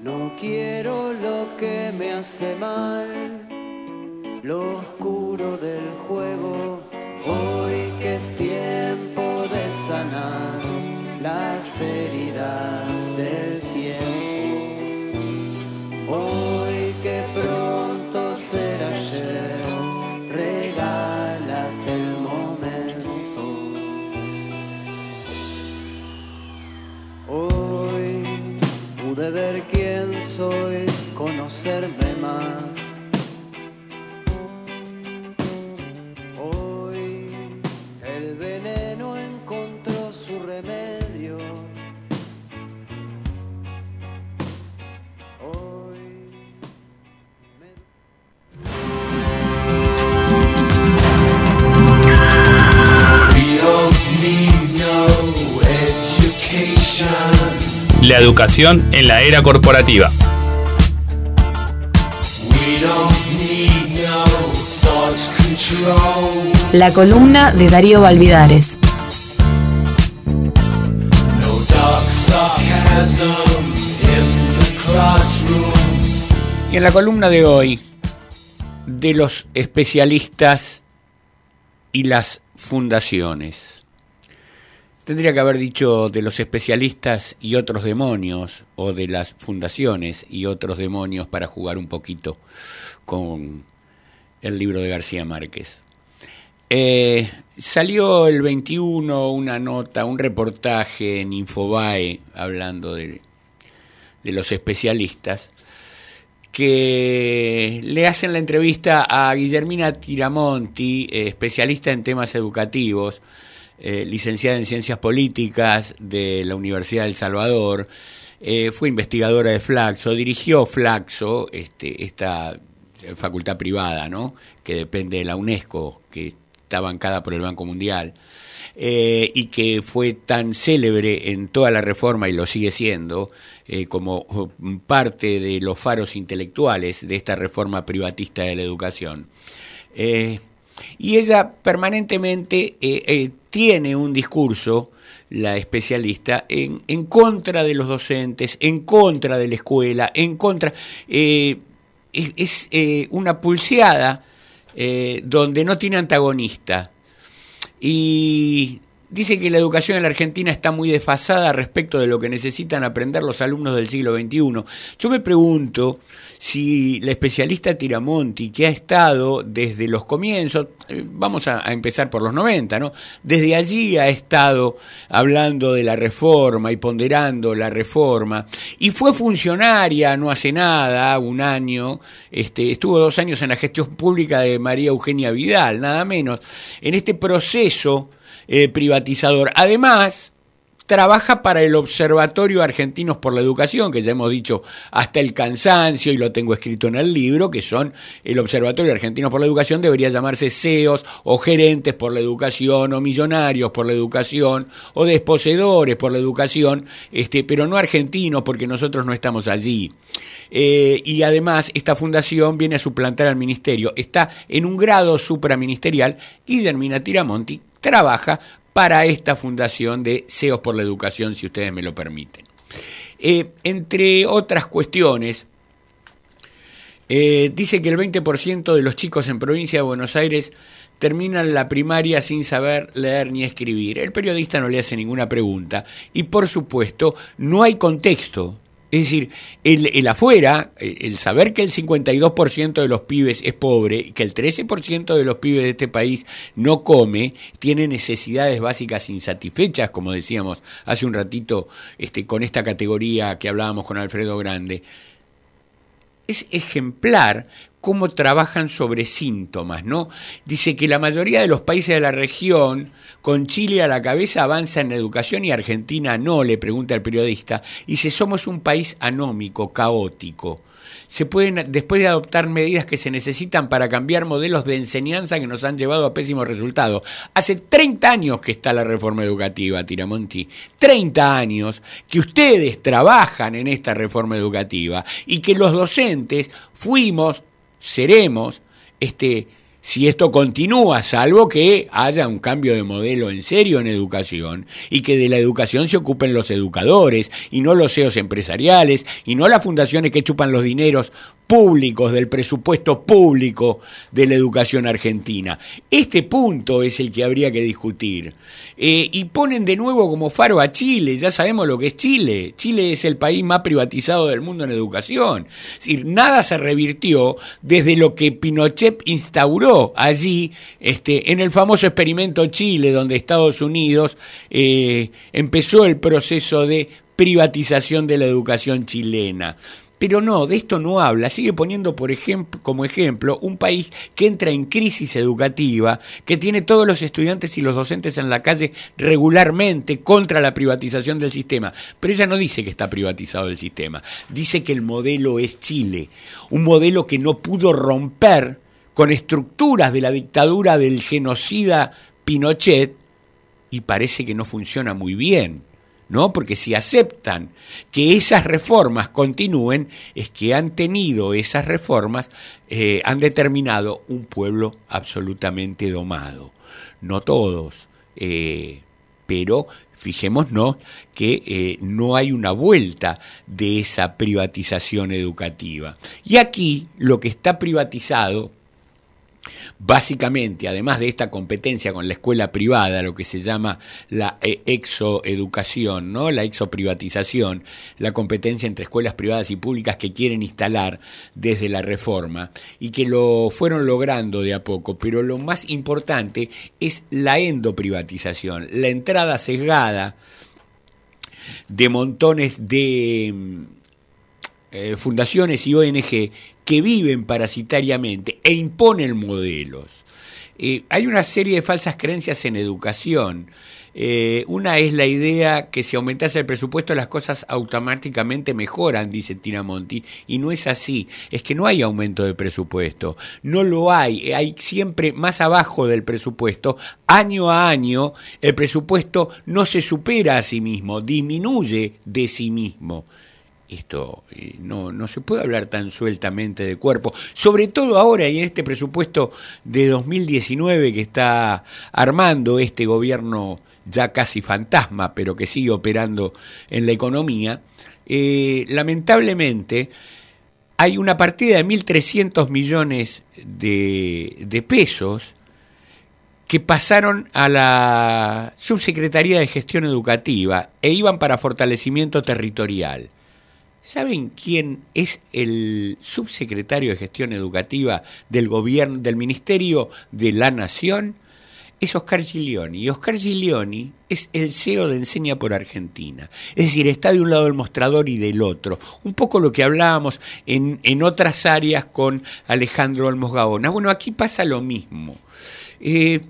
no quiero lo que me hace mal, lo oscuro del juego. Hoy que es tiempo de sanar las heridas del tiempo. Hoy que pronto será ayer, regálate el momento. Hoy pude ver quién soy, conocerme más. La educación en la era corporativa. La columna de Darío Valvidares. Y en la columna de hoy, de los especialistas y las fundaciones. Tendría que haber dicho de los especialistas y otros demonios, o de las fundaciones y otros demonios para jugar un poquito con el libro de García Márquez. Eh, salió el 21 una nota, un reportaje en Infobae hablando de, los especialistas que le hacen la entrevista a Guillermina Tiramonti, especialista en temas educativos, eh, licenciada en Ciencias Políticas de la Universidad del Salvador, eh, fue investigadora de Flaxo, dirigió Flaxo, este, esta facultad privada, ¿no? que depende de la UNESCO, que está bancada por el Banco Mundial. y que fue tan célebre en toda la reforma y lo sigue siendo, eh, como parte de los faros intelectuales de esta reforma privatista de la educación. Eh, y ella permanentemente eh, tiene un discurso, la especialista, en, en, contra de los docentes, en contra de la escuela, en contra... es, es una pulseada donde no tiene antagonista. Y Dice que la educación en la Argentina está muy desfasada respecto de lo que necesitan aprender los alumnos del siglo XXI. Yo me pregunto si la especialista Tiramonti, que ha estado desde los comienzos, eh, vamos a, empezar por los 90, ¿no? Desde allí ha estado hablando de la reforma y ponderando la reforma, y fue funcionaria no hace nada, un año, este, estuvo dos años en la gestión pública de María Eugenia Vidal, nada menos, en este proceso eh, privatizador. Además, trabaja para el Observatorio Argentinos por la Educación, que ya hemos dicho hasta el cansancio y lo tengo escrito en el libro, que son el Observatorio Argentinos por la Educación, debería llamarse CEOs o gerentes por la educación o millonarios por la educación o desposeedores por la educación, este, pero no argentinos porque nosotros no estamos allí. Eh, y además esta fundación viene a suplantar al ministerio. Está en un grado supraministerial Guillermina Tiramonti, trabaja para esta fundación de CEOs por la Educación, si ustedes me lo permiten. Eh, entre otras cuestiones, eh, dice que el 20% de los chicos en provincia de Buenos Aires terminan la primaria sin saber leer ni escribir. El periodista no le hace ninguna pregunta y por supuesto no hay contexto es decir, el, afuera, el saber que el 52% de los pibes es pobre y que el 13% de los pibes de este país no come, tiene necesidades básicas insatisfechas, como decíamos hace un ratito este, con esta categoría que hablábamos con Alfredo Grande, es ejemplar cómo trabajan sobre síntomas, ¿no? Dice que la mayoría de los países de la región con Chile a la cabeza avanza en educación y Argentina no, le pregunta el periodista. Si somos un país anómico, caótico. Se pueden, después de adoptar medidas que se necesitan para cambiar modelos de enseñanza que nos han llevado a pésimos resultados. Hace 30 años que está la reforma educativa, Tiramonti. 30 años que ustedes trabajan en esta reforma educativa y que los docentes fuimos, seremos, este, si esto continúa, salvo que haya un cambio de modelo en serio en educación y que de la educación se ocupen los educadores y no los CEOs empresariales y no las fundaciones que chupan los dineros públicos, del presupuesto público de la educación argentina. Este punto es el que habría que discutir. Eh, y ponen de nuevo como faro a Chile, ya sabemos lo que es Chile. Chile es el país más privatizado del mundo en educación. Es decir, nada se revirtió desde lo que Pinochet instauró allí, este, en el famoso experimento Chile, donde Estados Unidos eh, empezó el proceso de privatización de la educación chilena. Pero no, de esto no habla. Sigue poniendo por ejemplo, como ejemplo un país que entra en crisis educativa, que tiene todos los estudiantes y los docentes en la calle regularmente contra la privatización del sistema. Pero ella no dice que está privatizado el sistema. Dice que el modelo es Chile. Un modelo que no pudo romper con estructuras de la dictadura del genocida Pinochet y parece que no funciona muy bien ¿no? Porque si aceptan que esas reformas continúen, es que han tenido esas reformas, eh, han determinado un pueblo absolutamente domado. No todos, eh, pero fijémonos que eh, no hay una vuelta de esa privatización educativa. Y aquí lo que está privatizado Básicamente, además de esta competencia con la escuela privada, lo que se llama la eh, exoeducación, ¿no? la exoprivatización, la competencia entre escuelas privadas y públicas que quieren instalar desde la reforma y que lo fueron logrando de a poco, pero lo más importante es la endoprivatización, la entrada sesgada de montones de mm, eh, fundaciones y ONG que viven parasitariamente e imponen modelos. Eh, hay una serie de falsas creencias en educación. Eh, una es la idea que si aumentase el presupuesto las cosas automáticamente mejoran, dice Tiramonti, y no es así. Es que no hay aumento de presupuesto, no lo hay, hay siempre más abajo del presupuesto. Año a año el presupuesto no se supera a sí mismo, disminuye de sí mismo esto no, no se puede hablar tan sueltamente de cuerpo, sobre todo ahora y en este presupuesto de 2019 que está armando este gobierno ya casi fantasma, pero que sigue operando en la economía, eh, lamentablemente hay una partida de 1.300 millones de pesos que pasaron a la Subsecretaría de Gestión Educativa e iban para fortalecimiento territorial. ¿Saben quién es el subsecretario de Gestión Educativa del gobierno del Ministerio de la Nación? Es Oscar Giglioni. Y Oscar Giglioni es el CEO de Enseña por Argentina. Es decir, está de un lado del mostrador y del otro. Un poco lo que hablábamos en, en otras áreas con Alejandro Olmos Gaona. Bueno, aquí pasa lo mismo. Eh,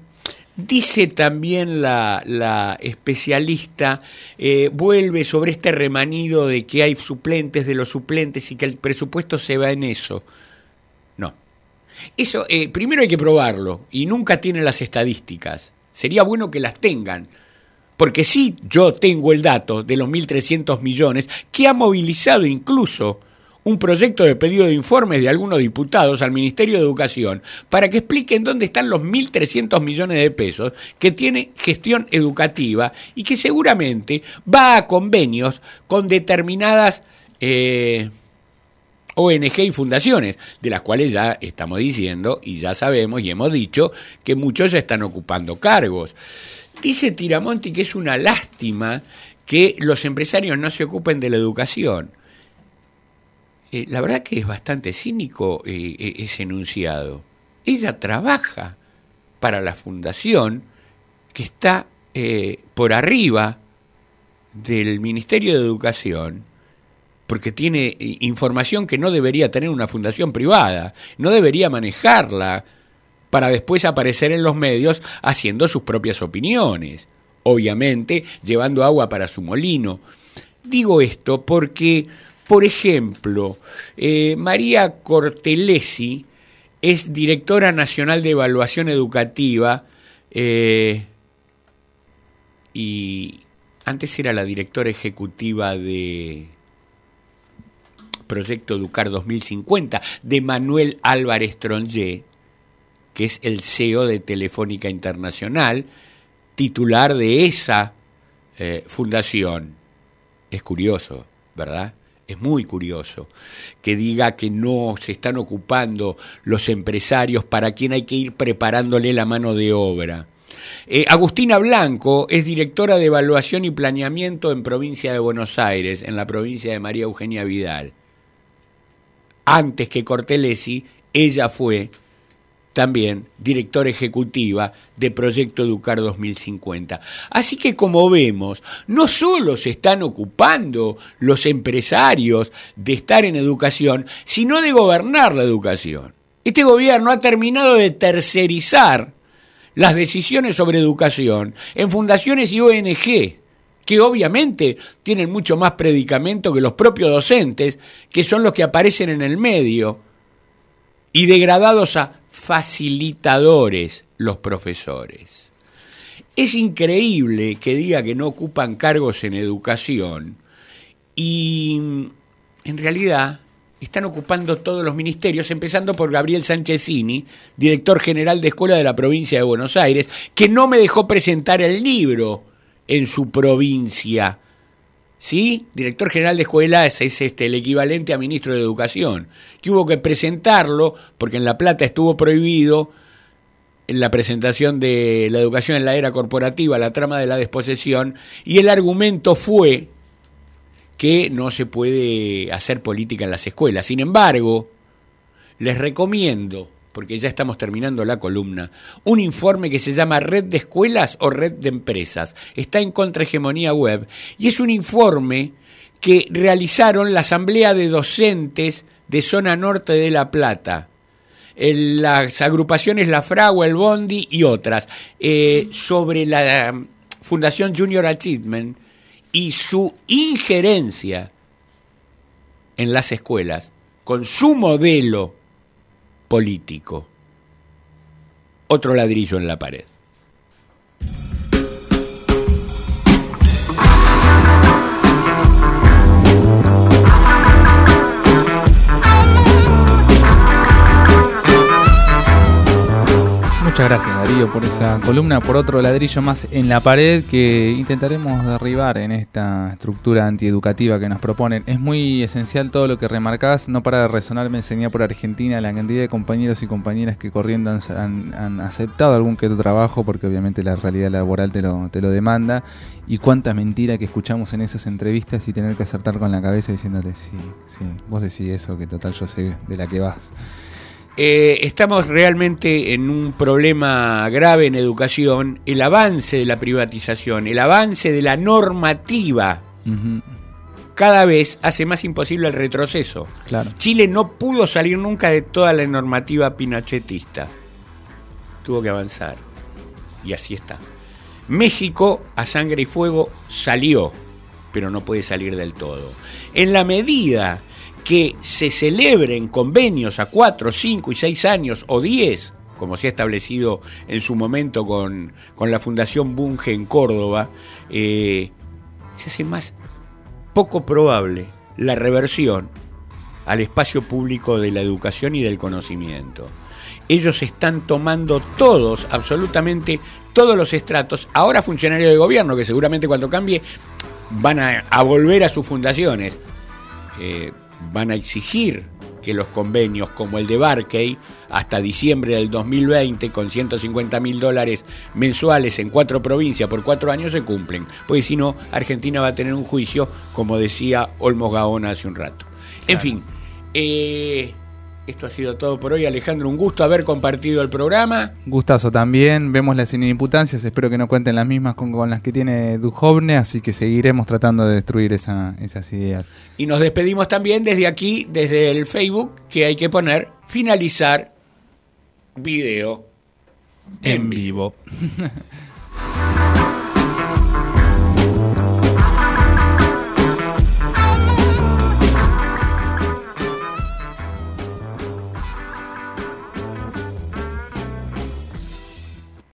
Dice también la, especialista, eh, vuelve sobre este remanido de que hay suplentes de los suplentes y que el presupuesto se va en eso. No. Eso, eh, primero hay que probarlo y nunca tiene las estadísticas. Sería bueno que las tengan. Porque sí, yo tengo el dato de los 1.300 millones que ha movilizado incluso un proyecto de pedido de informes de algunos diputados al Ministerio de Educación para que expliquen dónde están los 1.300 millones de pesos que tiene gestión educativa y que seguramente va a convenios con determinadas eh, ONG y fundaciones, de las cuales ya estamos diciendo y ya sabemos y hemos dicho que muchos ya están ocupando cargos. Dice Tiramonti que es una lástima que los empresarios no se ocupen de la educación. Eh, la verdad que es bastante cínico eh, eh, ese enunciado. Ella trabaja para la fundación que está por arriba del Ministerio de Educación, porque tiene información que no debería tener una fundación privada, no debería manejarla para después aparecer en los medios haciendo sus propias opiniones, obviamente llevando agua para su molino. Digo esto porque por ejemplo, eh, María Cortelesi es directora nacional de evaluación educativa eh, y antes era la directora ejecutiva de Proyecto Educar 2050 de Manuel Álvarez Tronjé, que es el CEO de Telefónica Internacional, titular de esa eh, fundación. Es curioso, ¿verdad? Es muy curioso que diga que no se están ocupando los empresarios para quien hay que ir preparándole la mano de obra. Eh, Agustina Blanco es directora de evaluación y planeamiento en provincia de Buenos Aires, en la provincia de María Eugenia Vidal. Antes que Cortelesi, ella fue también directora ejecutiva de Proyecto Educar 2050. Así que como vemos, no solo se están ocupando los empresarios de estar en educación, sino de gobernar la educación. Este gobierno ha terminado de tercerizar las decisiones sobre educación en fundaciones y ONG, que obviamente tienen mucho más predicamento que los propios docentes, que son los que aparecen en el medio, y degradados a facilitadores los profesores. Es increíble que diga que no ocupan cargos en educación y en realidad están ocupando todos los ministerios, empezando por Gabriel Sánchezini, director general de escuela de la provincia de Buenos Aires, que no me dejó presentar el libro en su provincia. ¿Sí? Director general de escuela es, es este, el equivalente a ministro de Educación, que hubo que presentarlo porque en La Plata estuvo prohibido en la presentación de la educación en la era corporativa, la trama de la desposesión, y el argumento fue que no se puede hacer política en las escuelas. Sin embargo, les recomiendo, porque ya estamos terminando la columna, un informe que se llama Red de Escuelas o Red de Empresas. Está en Contrahegemonía Web y es un informe que realizaron la Asamblea de Docentes de Zona Norte de La Plata. Las agrupaciones La Fragua, El Bondi y otras, eh, sobre la um, Fundación Junior Achievement y su injerencia en las escuelas con su modelo político. Otro ladrillo en la pared. Muchas gracias Darío por esa columna, por otro ladrillo más en la pared que intentaremos derribar en esta estructura antieducativa que nos proponen. Es muy esencial todo lo que remarcás, no para de resonar, me enseñé por Argentina la cantidad de compañeros y compañeras que corriendo han, aceptado algún que otro trabajo porque obviamente la realidad laboral te lo, te lo demanda y cuánta mentira que escuchamos en esas entrevistas y tener que acertar con la cabeza diciéndole sí, sí, vos decís eso que total yo sé de la que vas. Eh, estamos realmente en un problema grave en educación, el avance de la privatización, el avance de la normativa, cada vez hace más imposible el retroceso. Claro. Chile no pudo salir nunca de toda la normativa pinochetista. Tuvo que avanzar. Y así está. México a sangre y fuego salió, pero no puede salir del todo. En la medida que se celebren convenios a 4, 5 y 6 años o 10, como se ha establecido en su momento con, con la Fundación Bunge en Córdoba, eh, se hace más poco probable la reversión al espacio público de la educación y del conocimiento. Ellos están tomando todos, absolutamente todos los estratos, ahora funcionarios de gobierno, que seguramente cuando cambie van a, a volver a sus fundaciones. Eh, van a exigir que los convenios como el de Barkey hasta diciembre del 2020 con 150 mil dólares mensuales en cuatro provincias por cuatro años se cumplen, porque si no Argentina va a tener un juicio como decía Olmos Gaona hace un rato. En fin, eh, esto ha sido todo por hoy Alejandro, un gusto haber compartido el programa. Gustazo también, vemos las inimputancias, espero que no cuenten las mismas con, con las que tiene Duhovne, así que seguiremos tratando de destruir esa- esas ideas. Y nos despedimos también desde aquí, desde el Facebook, que hay que poner finalizar video En vivo. [LAUGHS]